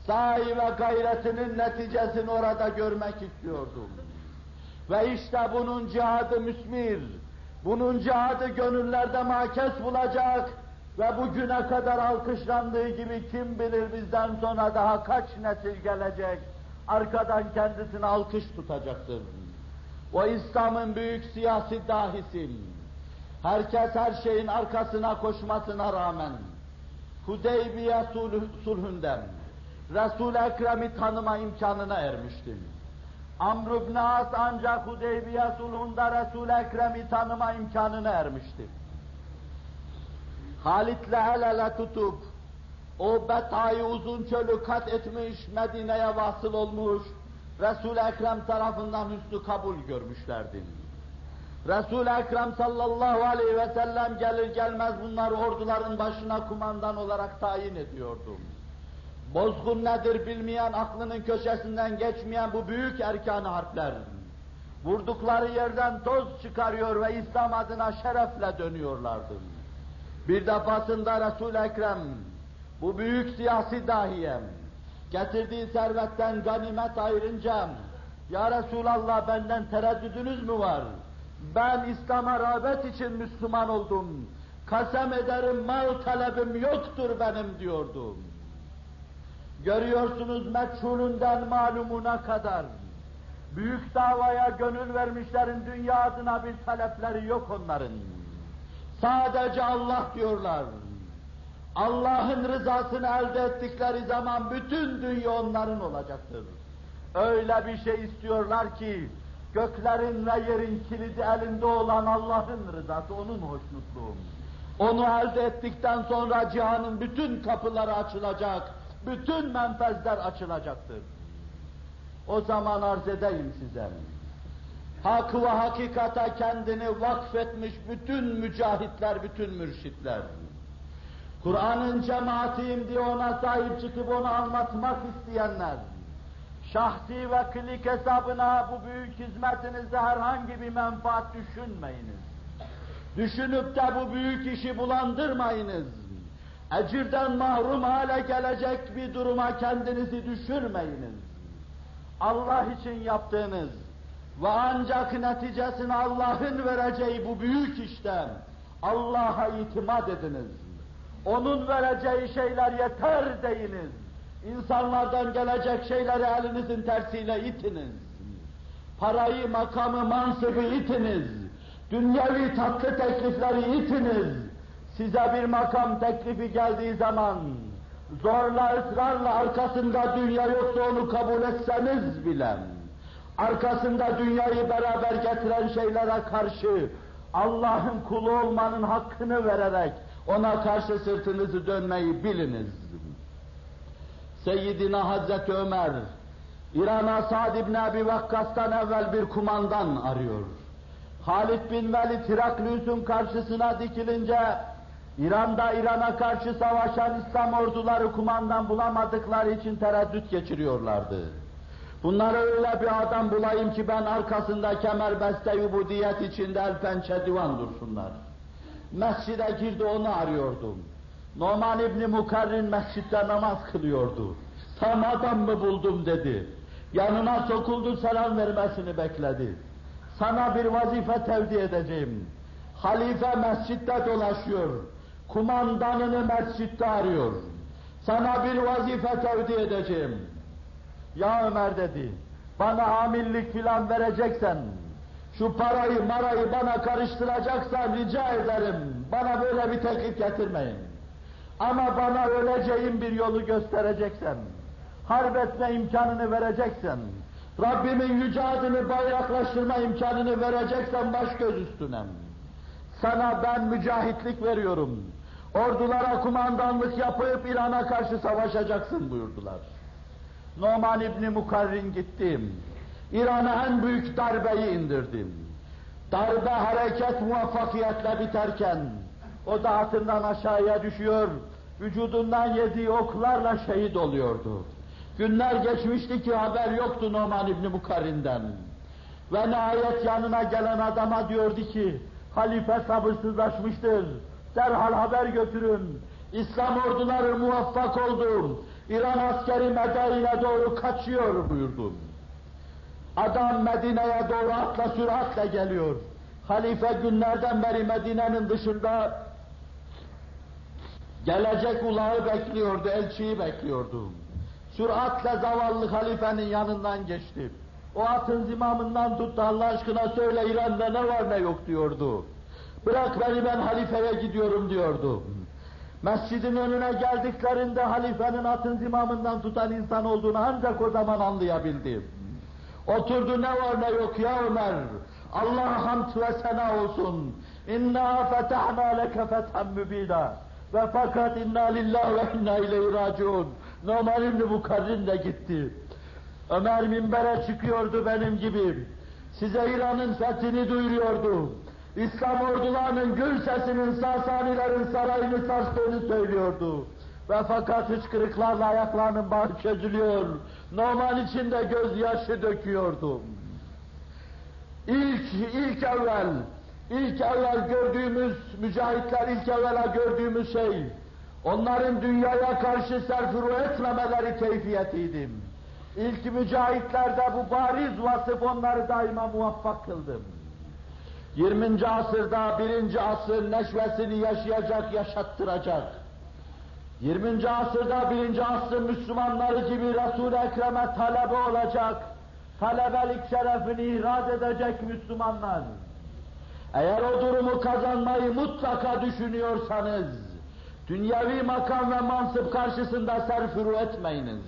Sahi ve gayretinin neticesini orada görmek istiyordum. Ve işte bunun cihadı müsmir, bunun cihadı gönüllerde makes bulacak ve bugüne kadar alkışlandığı gibi kim bilir bizden sonra daha kaç nesil gelecek, arkadan kendisini alkış tutacaktır. O İslam'ın büyük siyasi dahisi, herkes her şeyin arkasına koşmasına rağmen, Hudeybiye sulhünden Resul-i Ekrem'i tanıma imkanına ermiştim. Amr ibn As ancak Hudeybiye sulhunda Resul-i Ekrem'i tanıma imkanına ermişti. Halit'le el ele tutup, o betayı uzun çölü kat etmiş, Medine'ye vasıl olmuş, Resul-i Ekrem tarafından hüsnü kabul görmüşlerdi. Resul-i Ekrem sallallahu aleyhi ve sellem gelir gelmez bunları orduların başına kumandan olarak tayin ediyordu. Bozgun nedir bilmeyen, aklının köşesinden geçmeyen bu büyük erkan harpler, vurdukları yerden toz çıkarıyor ve İslam adına şerefle dönüyorlardı. Bir defasında Resul-i Ekrem, bu büyük siyasi dahiye, getirdiği servetten ganimet ayırınca, Ya Resulallah benden tereddüdünüz mü var? Ben İslam'a rağbet için Müslüman oldum. Kasem ederim mal talebim yoktur benim diyordum. Görüyorsunuz meçhulünden malumuna kadar. Büyük davaya gönül vermişlerin dünya adına bir talepleri yok onların. Sadece Allah diyorlar. Allah'ın rızasını elde ettikleri zaman bütün dünya onların olacaktır. Öyle bir şey istiyorlar ki göklerin ve yerin kilidi elinde olan Allah'ın rızası, onun hoşnutluğu. Onu elde ettikten sonra cihanın bütün kapıları açılacak, bütün menfezler açılacaktır. O zaman arz edeyim size. Hak ve hakikata kendini vakfetmiş bütün mücahitler, bütün mürşitler. Kur'an'ın cemaatiyim diye ona sahip çıkıp onu anlatmak isteyenler, şahsi ve klik hesabına bu büyük hizmetinizde herhangi bir menfaat düşünmeyiniz. Düşünüp de bu büyük işi bulandırmayınız. Ecirden mahrum hale gelecek bir duruma kendinizi düşürmeyiniz. Allah için yaptığınız ve ancak neticesini Allah'ın vereceği bu büyük işten Allah'a itimat ediniz. Onun vereceği şeyler yeter deyiniz. İnsanlardan gelecek şeyleri elinizin tersiyle itiniz. Parayı, makamı, mansıbı itiniz. Dünyevi tatlı teklifleri itiniz. Size bir makam teklifi geldiği zaman zorla ısrarla arkasında dünya yoksa onu kabul etseniz bile arkasında dünyayı beraber getiren şeylere karşı Allah'ın kulu olmanın hakkını vererek ona karşı sırtınızı dönmeyi biliniz. Seyyidina Hazreti Ömer, İran'a Sa'd ibn Abi Vakkas'tan evvel bir kumandan arıyor. Halid bin Velid Heraklius'un karşısına dikilince İran'da İran'a karşı savaşan İslam orduları kumandan bulamadıkları için tereddüt geçiriyorlardı. Bunlara öyle bir adam bulayım ki ben arkasında kemerbeste yubudiyet içinde el pençe divan dursunlar. Mescide girdi onu arıyordum. Numan İbni Mukarrin mescitte namaz kılıyordu. Tam adam mı buldum dedi. Yanına sokuldu selam vermesini bekledi. Sana bir vazife tevdi edeceğim. Halife mescitte dolaşıyor. Kumandanını mescitte arıyor. Sana bir vazife tevdi edeceğim. Ya Ömer dedi, bana amillik filan vereceksen, şu parayı marayı bana karıştıracaksan rica ederim, bana böyle bir teklif getirmeyin. Ama bana öleceğim bir yolu göstereceksen, harp etme imkanını vereceksen, Rabbimin yüce adını bayraklaştırma imkanını vereceksen baş göz üstüne. Sana ben mücahitlik veriyorum. Ordulara kumandanlık yapıp İran'a karşı savaşacaksın buyurdular. Numan İbni Mukarrin gittim. İran'a en büyük darbeyi indirdim. Darbe hareket muvaffakiyetle biterken o da atından aşağıya düşüyor, vücudundan yediği oklarla şehit oluyordu. Günler geçmişti ki haber yoktu Numan İbni Mukarrin'den. Ve nihayet yanına gelen adama diyordu ki, halife sabırsızlaşmıştır, derhal haber götürün, İslam orduları muvaffak oldu, İran askeri Medine'ye doğru kaçıyor buyurdu. Adam Medine'ye doğru atla süratle geliyor. Halife günlerden beri Medine'nin dışında gelecek ulağı bekliyordu, elçiyi bekliyordu. Süratle zavallı halifenin yanından geçti. O atın zimamından tuttu Allah aşkına söyle İran'da ne var ne yok diyordu. Bırak beni ben halifeye gidiyorum diyordu. Mescidin önüne geldiklerinde halifenin atın zimamından tutan insan olduğunu ancak o zaman anlayabildim. Oturdu ne var ne yok ya Ömer. Allah'a hamd ve sena olsun. İnna fetahna leke fethen mübina. Ve fakat inna lillahi ve inna ileyhi raciun. Numan İbni Mukarrin de gitti. Ömer minbere çıkıyordu benim gibi. Size İran'ın fethini duyuruyordu. İslam ordularının gül sesinin Sasanilerin sarayını sarstığını söylüyordu. Ve fakat hıçkırıklarla ayaklarının bağı çözülüyor. Normal içinde gözyaşı döküyordu. İlk, ilk evvel, ilk evvel gördüğümüz, mücahitler ilk evvela gördüğümüz şey, Onların dünyaya karşı serfuru etmemeleri keyfiyetiydi. İlk mücahitlerde bu bariz vasıf onları daima muvaffak kıldım. 20. asırda birinci asrın neşvesini yaşayacak, yaşattıracak. 20. asırda birinci asrın Müslümanları gibi Resul-i Ekrem'e talebe olacak, talebelik şerefini irad edecek Müslümanlar. Eğer o durumu kazanmayı mutlaka düşünüyorsanız, dünyevi makam ve mansıp karşısında serfuru etmeyiniz.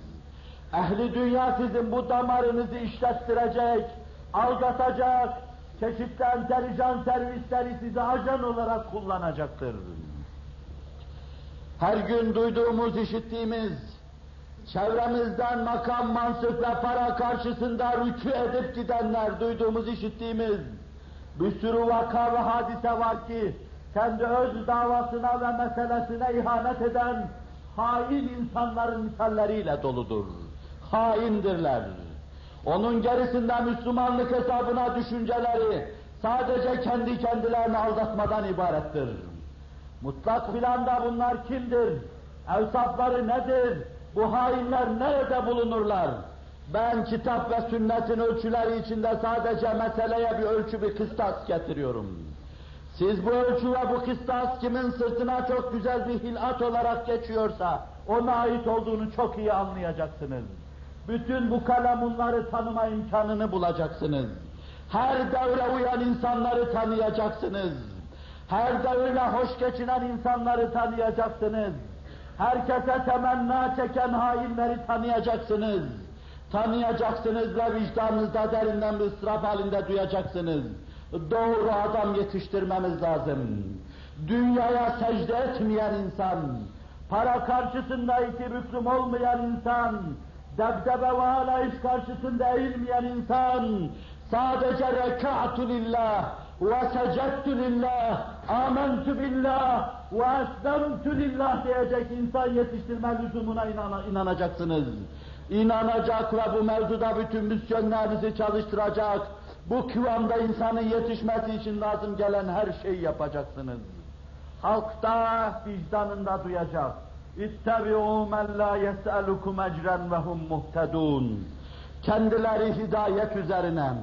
Ehli dünya sizin bu damarınızı işlettirecek, aldatacak, çeşitli entelijan servisleri sizi ajan olarak kullanacaktır. Her gün duyduğumuz, işittiğimiz, çevremizden makam, mansıp ve para karşısında rükû edip gidenler, duyduğumuz, işittiğimiz bir sürü vaka ve hadise var ki, kendi öz davasına ve meselesine ihanet eden hain insanların misalleriyle doludur. Haindirler. Onun gerisinde Müslümanlık hesabına düşünceleri sadece kendi kendilerini aldatmadan ibarettir. Mutlak planda bunlar kimdir? Evsafları nedir? Bu hainler nerede bulunurlar? Ben kitap ve sünnetin ölçüleri içinde sadece meseleye bir ölçü, bir kıstas getiriyorum. Siz bu ölçü ve bu kıstas kimin sırtına çok güzel bir hilat olarak geçiyorsa, ona ait olduğunu çok iyi anlayacaksınız. Bütün bu kalamunları tanıma imkanını bulacaksınız. Her devre uyan insanları tanıyacaksınız. Her devirle hoş geçinen insanları tanıyacaksınız. Herkese temenna çeken hainleri tanıyacaksınız. Tanıyacaksınız ve vicdanınızda derinden bir ıstırap halinde duyacaksınız. Doğru adam yetiştirmemiz lazım. Dünyaya secde etmeyen insan, para karşısında iki büklüm olmayan insan, debdebe ve alayış karşısında eğilmeyen insan, sadece rekâtu lillah ve secettu lillah, amentu billah ve eslemtu lillah diyecek insan yetiştirme lüzumuna inana, inanacaksınız. İnanacak ve bu mevzuda bütün misyonlarınızı çalıştıracak, bu kıvamda insanın yetişmesi için lazım gelen her şeyi yapacaksınız. Halk da vicdanında duyacak. Men lâ yes'elukum ecren ve hum muhtedûn. Kendileri hidayet üzerine,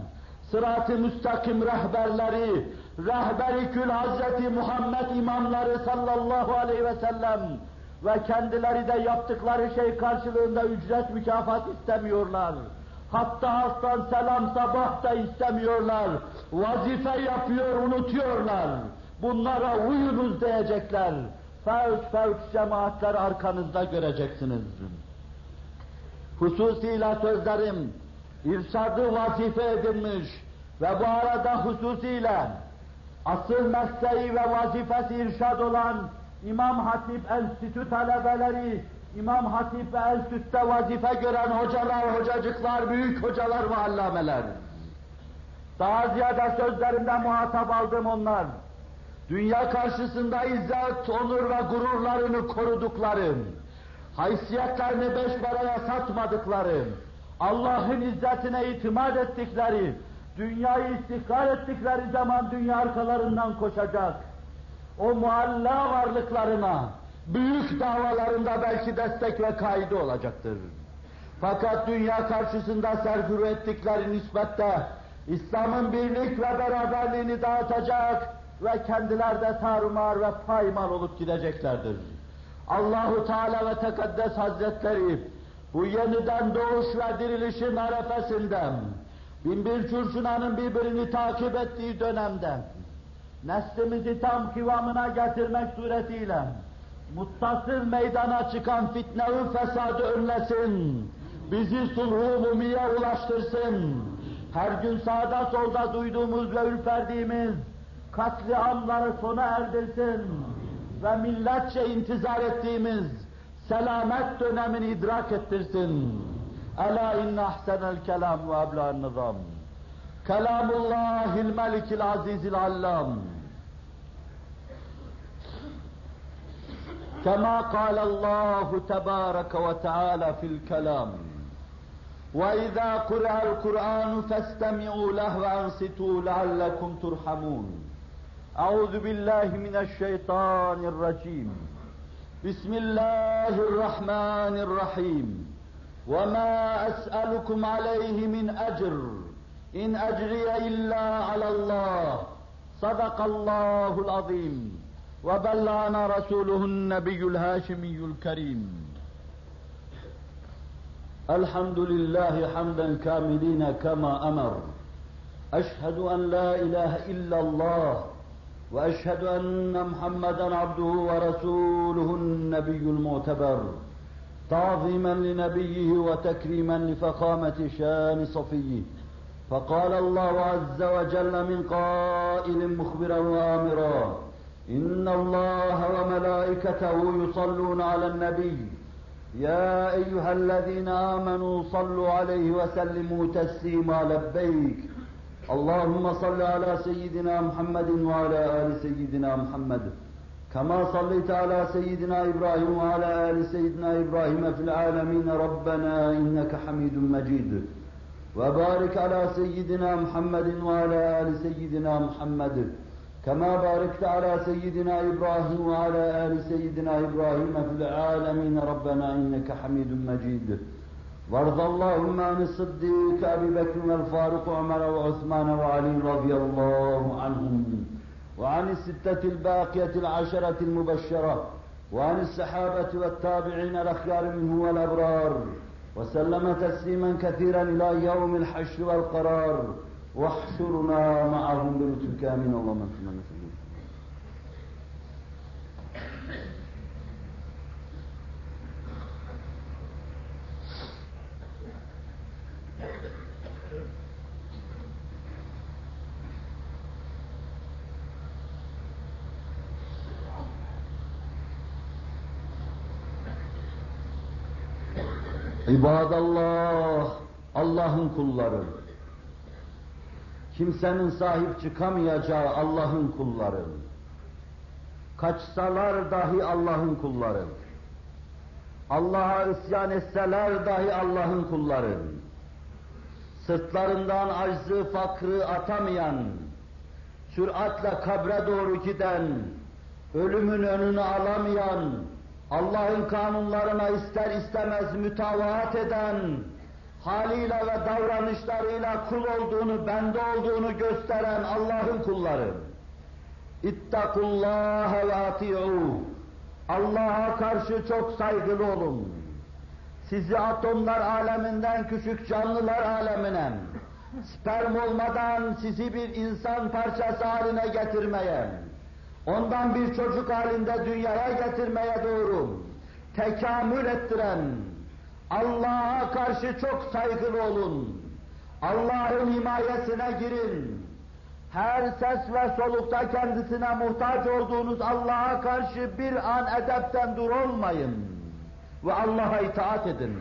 sırat-ı müstakim rehberleri, rehberi kül Hazreti Muhammed imamları sallallahu aleyhi ve sellem ve kendileri de yaptıkları şey karşılığında ücret mükafat istemiyorlar. Hatta alttan selam sabah da istemiyorlar. Vazife yapıyor, unutuyorlar. Bunlara uyunuz diyecekler. Fevç fevç cemaatler arkanızda göreceksiniz. Hususiyle sözlerim, irşadı vazife edilmiş ve bu arada hususiyle asıl mesleği ve vazifesi irşad olan İmam Hatip Enstitü talebeleri, İmam Hatip ve Enstitü'de vazife gören hocalar, hocacıklar, büyük hocalar ve allameler. Daha ziyade sözlerimde muhatap aldım onlar. Dünya karşısında izzet, onur ve gururlarını korudukları, haysiyetlerini beş paraya satmadıkları, Allah'ın izzetine itimat ettikleri, dünyayı istihkar ettikleri zaman dünya arkalarından koşacak. O mualla varlıklarına, büyük davalarında belki destek ve kaydı olacaktır. Fakat dünya karşısında serfuru ettikleri nispette İslam'ın birlik ve beraberliğini dağıtacak ve kendiler de tarumar ve paymal olup gideceklerdir. Allahu Teala ve Tekaddes Hazretleri bu yeniden doğuş ve dirilişin arefesinden binbir curcunanın birbirini takip ettiği dönemde neslimizi tam kıvamına getirmek suretiyle muttasıl meydana çıkan fitne ve fesadı önlesin, bizi sulhu ulaştırsın, her gün sağda solda duyduğumuz ve ürperdiğimiz katliamları sona erdirsin ve milletçe intizar ettiğimiz selamet dönemini idrak ettirsin. Ela inne ahsenel kelam ve ebla'n nizam. Kelamullahil melikil azizil allam. كما قال الله تبارك وتعالى في الكلام واذا قرأ القرآن فاستمعوا له وانصتوا لعلكم ترحمون أعوذ بالله من الشيطان الرجيم. بسم الله الرحمن الرحيم. وما أسألكم عليه من أجر إن أجري إلا على الله. صدق الله العظيم. وبلغنا رسوله النبي الهاشمي الكريم. الحمد لله حمدا كاملين كما أمر. أشهد أن لا إله إلا الله. وأشهد أن محمدا عبده ورسوله النبي المعتبر تعظيما لنبيه وتكريما لفخامة شان صفيه. فقال الله عز وجل من قائل مخبرا وامرا إن الله وملائكته يصلون على النبي. يا أيها الذين آمنوا صلوا عليه وسلموا تسليما لبيك. اللهم صل على سيدنا محمد وعلى آل سيدنا محمد. كما صليت على سيدنا إبراهيم وعلى آل سيدنا إبراهيم في العالمين. ربنا إنك حميد مجيد. وبارك على سيدنا محمد وعلى آل سيدنا محمد. كما باركت على سيدنا إبراهيم وعلى آل سيدنا إبراهيم في العالمين. ربنا إنك حميد مجيد. وارض اللهم عن الصديق أبي بكر والفاروق وعمر وعثمان وعلي رضي الله عنهم وعن الستة الباقية العشرة المبشرة وعن السحابة والتابعين الأخيار منه والأبرار وسلم تسليما كثيرا إلى يوم الحشر والقرار واحشرنا معهم بلطفك آمين. اللهم اغفر İbadallah, Allah'ın kulları. Kimsenin sahip çıkamayacağı Allah'ın kulları. Kaçsalar dahi Allah'ın kulları. Allah'a isyan etseler dahi Allah'ın kulları. Sırtlarından aczı, fakrı atamayan, süratle kabre doğru giden, ölümün önünü alamayan, Allah'ın kanunlarına ister istemez mütavaat eden, haliyle ve davranışlarıyla kul olduğunu, bende olduğunu gösteren Allah'ın kulları. İttakullâhe ve ati'û. Allah'a karşı çok saygılı olun. Sizi atomlar aleminden küçük canlılar alemine, sperm olmadan sizi bir insan parçası haline getirmeye, ondan bir çocuk halinde dünyaya getirmeye doğru tekamül ettiren, Allah'a karşı çok saygılı olun. Allah'ın himayesine girin. Her ses ve solukta kendisine muhtaç olduğunuz Allah'a karşı bir an edepten dur olmayın. Ve Allah'a itaat edin.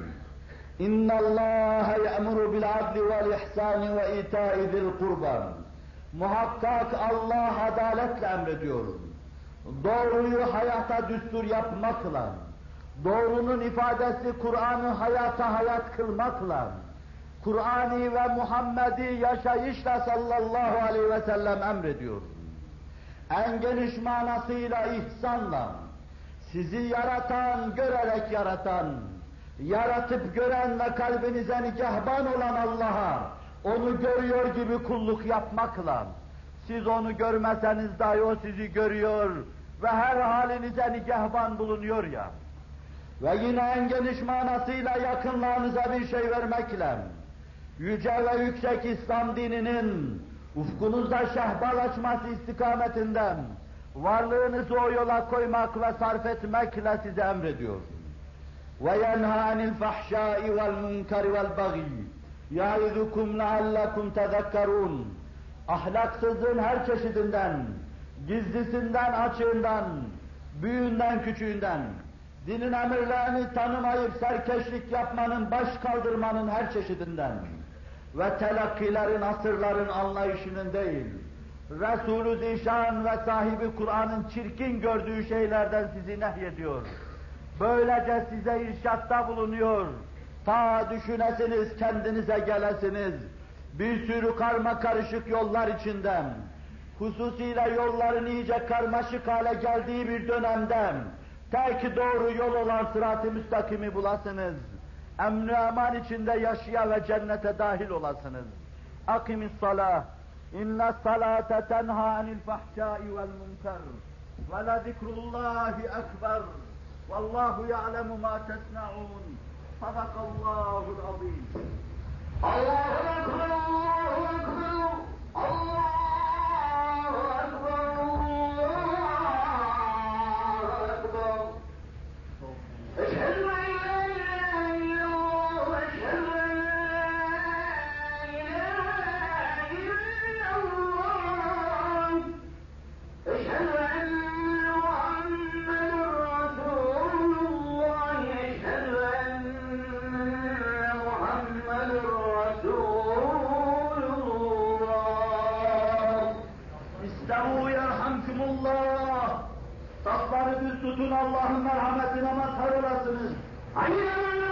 İnna Allah ya'muru bil adli vel ihsani ve ita'i zil kurban. Muhakkak Allah adaletle emrediyor. Doğruyu hayata düstur yapmakla, doğrunun ifadesi Kur'an'ı hayata hayat kılmakla, Kur'an'ı ve Muhammed'i yaşayışla sallallahu aleyhi ve sellem emrediyor. En geniş manasıyla ihsanla, sizi yaratan, görerek yaratan, yaratıp gören ve kalbinize nikahban olan Allah'a, onu görüyor gibi kulluk yapmakla, siz onu görmeseniz dahi o sizi görüyor ve her halinize nikahban bulunuyor ya. Ve yine en geniş manasıyla yakınlarınıza bir şey vermekle, yüce ve yüksek İslam dininin ufkunuzda şehbal açması istikametinden varlığınızı o yola koymak ve sarf etmekle size emrediyor. Ve yenha anil fahşai vel yaizukum leallekum tezekkerun ahlaksızlığın her çeşidinden, gizlisinden, açığından, büyüğünden, küçüğünden, dinin emirlerini tanımayıp serkeşlik yapmanın, baş kaldırmanın her çeşidinden ve telakkilerin, asırların anlayışının değil, Resulü Zişan ve sahibi Kur'an'ın çirkin gördüğü şeylerden sizi nehyediyor. Böylece size irşatta bulunuyor. Ta düşünesiniz, kendinize gelesiniz. Bir sürü karma karışık yollar içinden, hususiyle yolların iyice karmaşık hale geldiği bir dönemden, Ta ki doğru yol olan sırat-ı müstakimi bulasınız. Emn-i eman içinde yaşaya ve cennete dahil olasınız. Akimis salah. İnne salate tenha anil fahşai vel münker. Ve la zikrullahi ekber. Vallahu ya'lemu ma tesna'un. Sadakallahul azim. Allahu Ekber, Allahu Ekber, Allahu Ekber, Allahu Allah'ın merhametine mazhar olasınız. Hayya